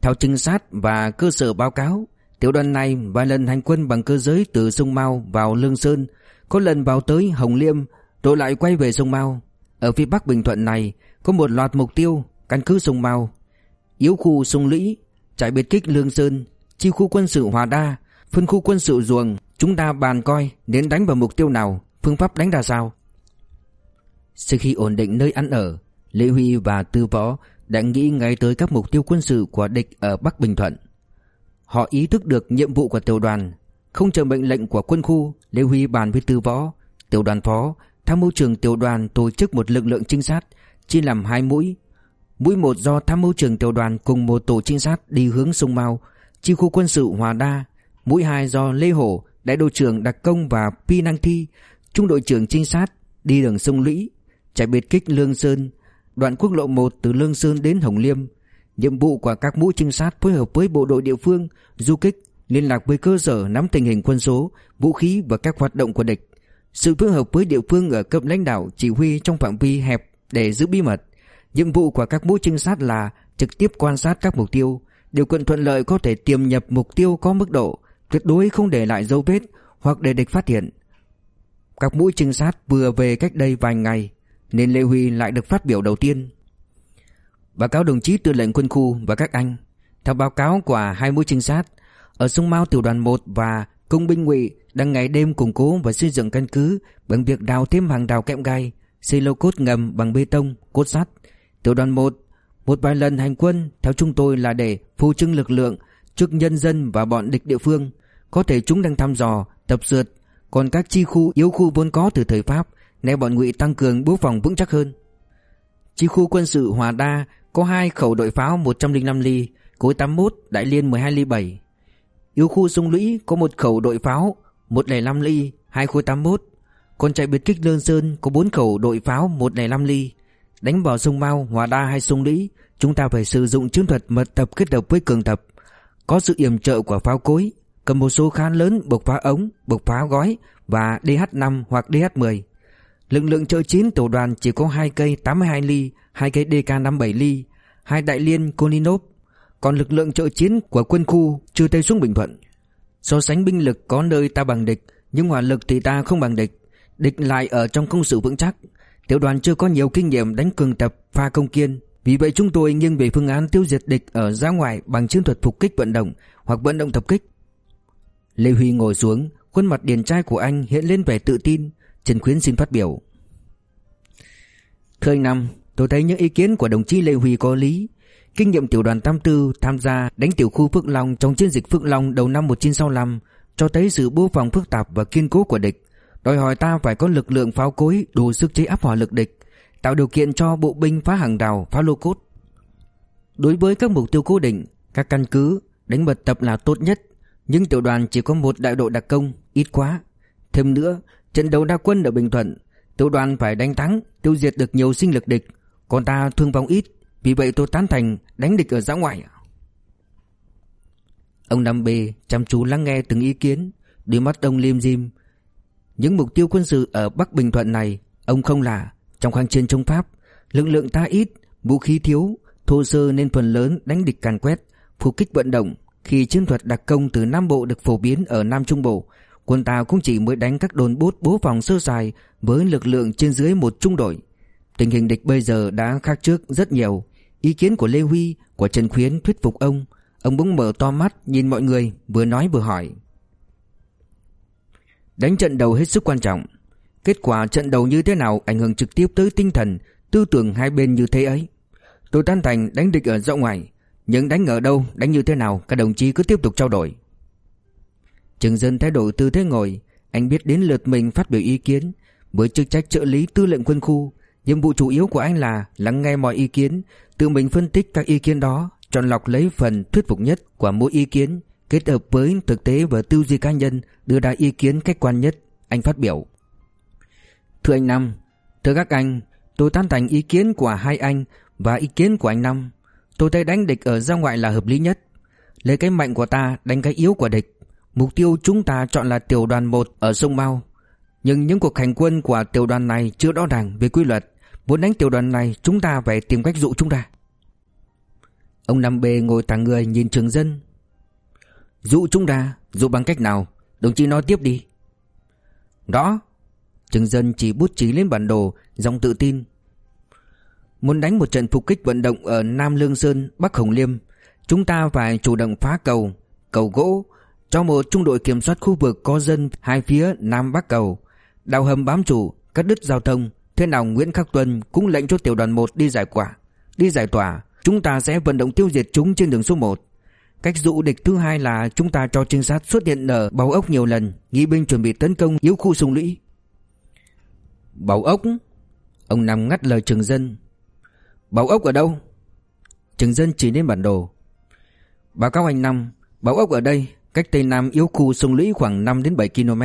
Theo trinh sát và cơ sở báo cáo, tiểu đoàn này vài lần hành quân bằng cơ giới từ sông Mao vào Lương Sơn, có lần vào tới Hồng Liêm, rồi lại quay về sông Mao. Ở phía bắc Bình Thuận này có một loạt mục tiêu, căn cứ sông Mao, yếu khu sông Lũy, trại biệt kích Lương Sơn, chi khu quân sự Hòa Đa, phân khu quân sự Ruồng. Chúng ta bàn coi đến đánh vào mục tiêu nào, phương pháp đánh ra sao. Sau khi ổn định nơi ăn ở, Lê Huy và Tư Võ đã nghĩ ngay tới các mục tiêu quân sự của địch ở Bắc Bình Thuận. Họ ý thức được nhiệm vụ của tiểu đoàn, không chờ mệnh lệnh của quân khu, Lê Huy bàn với Tư Võ, tiểu đoàn phó, tham mưu trưởng tiểu đoàn tổ chức một lực lượng trinh sát, chia làm hai mũi. Mũi một do tham mưu trưởng tiểu đoàn cùng một tổ trinh sát đi hướng sông Mao, chi khu quân sự Hòa Đa. Mũi hai do Lê Hổ, đại đội trưởng Đặc Công và Pi Năng Thi, trung đội trưởng trinh sát đi đường sông Lũy chạy biệt kích Lương Sơn, đoạn quốc lộ một từ Lương Sơn đến Hồng Liêm. Nhiệm vụ của các mũi trinh sát phối hợp với bộ đội địa phương, du kích, liên lạc với cơ sở nắm tình hình quân số, vũ khí và các hoạt động của địch. Sự phối hợp với địa phương ở cấp lãnh đạo chỉ huy trong phạm vi hẹp để giữ bí mật. Nhiệm vụ của các mũi trinh sát là trực tiếp quan sát các mục tiêu, điều kiện thuận lợi có thể tiềm nhập mục tiêu có mức độ, tuyệt đối không để lại dấu vết hoặc để địch phát hiện. Các mũi trinh sát vừa về cách đây vài ngày nên Lê Huy lại được phát biểu đầu tiên. Báo cáo đồng chí tư lệnh quân khu và các anh, theo báo cáo của hai mũi trinh sát, ở sông Mao tiểu đoàn 1 và công binh ngụy đang ngày đêm củng cố và xây dựng căn cứ bằng việc đào thêm hàng đào kẽm gai, xây lô cốt ngầm bằng bê tông, cốt sắt. Tiểu đoàn 1 một vài lần hành quân theo chúng tôi là để phô trưng lực lượng trước nhân dân và bọn địch địa phương. Có thể chúng đang thăm dò, tập dượt, còn các chi khu yếu khu vốn có từ thời Pháp Nay bọn ngụy tăng cường bố phòng vững chắc hơn Chi khu quân sự Hòa Đa Có hai khẩu đội pháo 105 ly Cối 81 Đại Liên 12 ly 7 Yếu khu sông lũy có một khẩu đội pháo 105 ly hai khối 81 Còn chạy biệt kích Lương Sơn Có bốn khẩu đội pháo 105 ly. Đánh vào sông Mao, Hòa Đa hay sông lũy Chúng ta phải sử dụng chiến thuật mật tập kết hợp với cường tập. Có sự yểm trợ của pháo cối Cầm một số khá lớn bộc phá ống, bộc phá gói Và DH5 hoặc DH10 Lực lượng trợ chín tổ đoàn chỉ có hai cây 82 ly, hai cây DK57 ly, hai đại liên Kolinov, còn lực lượng trợ chiến của quân khu chưa Tây xuống Bình Thuận. So sánh binh lực có nơi ta bằng địch, nhưng hỏa lực thì ta không bằng địch. Địch lại ở trong công sự vững chắc. Tiểu đoàn chưa có nhiều kinh nghiệm đánh cường tập pha công kiên, vì vậy chúng tôi nghiêng về phương án tiêu diệt địch ở ra ngoài bằng chiến thuật phục kích vận động hoặc vận động tập kích. Lê Huy ngồi xuống, khuôn mặt điển trai của anh hiện lên vẻ tự tin, Trần Khuyến xin phát biểu. Thưa anh Năm, tôi thấy những ý kiến của đồng chí Lê Huy có lý. Kinh nghiệm tiểu đoàn 84 tham gia đánh tiểu khu Phước Long trong chiến dịch Phước Long đầu năm 1965 cho thấy sự bố phòng phức tạp và kiên cố của địch. Đòi hỏi ta phải có lực lượng pháo cối đủ sức chế áp hỏa lực địch, tạo điều kiện cho bộ binh phá hàng rào, phá lô cốt. Đối với các mục tiêu cố định, các căn cứ, đánh bật tập là tốt nhất, nhưng tiểu đoàn chỉ có một đại đội đặc công, ít quá. Thêm nữa, Trận đấu đa quân ở Bình Thuận Tiểu đoàn phải đánh thắng Tiêu diệt được nhiều sinh lực địch Còn ta thương vong ít vì vậy tôi tán thành đánh địch ở giã ngoại Ông Nam Bê chăm chú lắng nghe từng ý kiến, Đôi mắt ông liêm diêm Những mục tiêu quân sự ở Bắc Bình Thuận này, Ông không là Trong kháng chiến chống Pháp, Lực lượng ta ít, Vũ khí thiếu, Thô sơ nên phần lớn đánh địch càn quét, Phục kích vận động Khi chiến thuật đặc công từ Nam Bộ được phổ biến ở Nam Trung Bộ, Quân ta cũng chỉ mới đánh các đồn bút bố phòng sơ sài với lực lượng trên dưới một trung đội. Tình hình địch bây giờ đã khác trước rất nhiều. Ý kiến của Lê Huy, của Trần Khuyến thuyết phục ông. Ông bỗng mở to mắt nhìn mọi người vừa nói vừa hỏi. Đánh trận đầu hết sức quan trọng. Kết quả trận đầu như thế nào ảnh hưởng trực tiếp tới tinh thần, tư tưởng hai bên như thế ấy. Tôi tán thành đánh địch ở rộng ngoài Nhưng đánh ở đâu, đánh như thế nào Các đồng chí cứ tiếp tục trao đổi Trường dân thay đổi tư thế ngồi Anh biết đến lượt mình phát biểu ý kiến Với chức trách trợ lý tư lệnh quân khu Nhiệm vụ chủ yếu của anh là lắng nghe mọi ý kiến, Tự mình phân tích các ý kiến đó, Chọn lọc lấy phần thuyết phục nhất của mỗi ý kiến, Kết hợp với thực tế và tư duy cá nhân, Đưa ra ý kiến khách quan nhất, Anh phát biểu. Thưa anh Năm, Thưa các anh, Tôi tán thành ý kiến của hai anh Và ý kiến của anh Năm. Tôi thấy đánh địch ở ra ngoại là hợp lý nhất. Lấy cái mạnh của ta đánh cái yếu của địch. Mục tiêu chúng ta chọn là tiểu đoàn 1 ở sông Mao nhưng những cuộc hành quân của tiểu đoàn này chưa rõ ràng về quy luật. Muốn đánh tiểu đoàn này chúng ta phải tìm cách dụ chúng ta. Ông Nam B ngồi thẳng người nhìn trường dân. Dụ chúng ta Dụ bằng cách nào? Đồng chí nói tiếp đi. Đó Trường dân chỉ bút chỉ lên bản đồ dòng tự tin. Muốn đánh một trận phục kích vận động Ở Nam Lương Sơn, Bắc Hồng Liêm Chúng ta phải chủ động phá cầu Cầu gỗ Cho một trung đội kiểm soát khu vực có dân Hai phía Nam Bắc cầu. Đào hầm bám chủ Cắt đứt giao thông, Thế nào Nguyễn Khắc Tuân cũng lệnh cho tiểu đoàn 1 đi giải quả Đi giải tỏa, Chúng ta sẽ vận động tiêu diệt chúng trên đường số 1 Cách dụ địch thứ hai là chúng ta cho trinh sát xuất hiện ở bầu Ốc nhiều lần, nghi binh chuẩn bị tấn công yếu khu sung lũy. Bầu Ốc? Ông Nam ngắt lời Trường Dân. Bầu Ốc ở đâu? Trường Dân chỉ đến bản đồ. Báo cáo anh Năm bầu Ốc ở đây, Cách Tây Nam yếu khu sông lũy khoảng 5 đến 7 km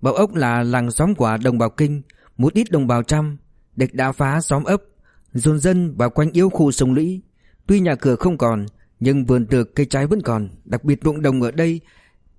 Bảo Ốc là làng xóm của đồng bào Kinh, Một ít đồng bào trăm, Địch đã phá xóm ấp, Dồn dân vào quanh yếu khu sông lũy. Tuy nhà cửa không còn, Nhưng vườn tược, cây trái vẫn còn, Đặc biệt ruộng đồng ở đây.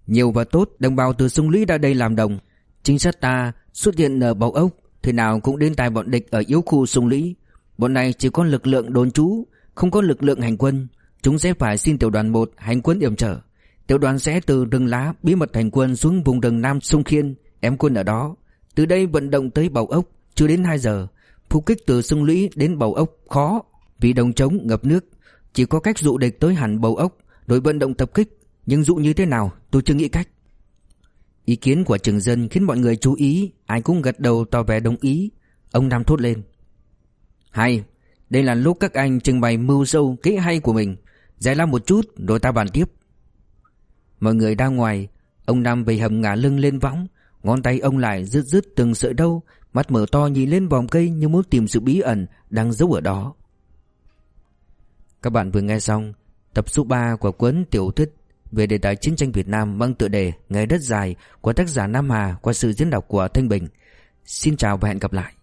Nhiều và tốt Đồng bào từ sông lũy ra đây làm đồng. Chính sách ta xuất hiện ở Bảo Ốc, Thế nào cũng đến tài bọn địch ở yếu khu sông lũy. Bọn này chỉ có lực lượng đồn trú, Không có lực lượng hành quân. Chúng sẽ phải xin tiểu đoàn 1 hành quân yểm trở. Tiểu đoàn sẽ từ rừng lá bí mật hành quân xuống vùng rừng Nam Sông Khiên em quân ở đó. Từ đây vận động tới bầu Ốc, Chưa đến 2 giờ. Phục kích từ sông lũy đến bầu Ốc, khó. Vì đồng trống, ngập nước. Chỉ có cách dụ địch tới hẳn bầu Ốc, Rồi vận động tập kích. Nhưng dụ như thế nào, tôi chưa nghĩ cách. Ý kiến của trường dân khiến mọi người chú ý. Ai cũng gật đầu tỏ vẻ đồng ý. Ông Nam thốt lên. Hay, Đây là lúc các anh trình bày mưu sâu kế hay của mình. Giải lao một chút, rồi ta bàn tiếp. Mọi người đang ngoài, Ông Nam về hầm ngả lưng lên võng. Ngón tay ông lại rứt rứt từng sợi đâu Mắt mở to nhìn lên vòng cây như muốn tìm sự bí ẩn Đang giấu ở đó Các bạn vừa nghe xong Tập số 3 của cuốn tiểu thuyết về đề tài chiến tranh Việt Nam mang tựa đề Ngày đất dài của tác giả Nam Hà qua sự diễn đọc của Thanh Bình. Xin chào và hẹn gặp lại.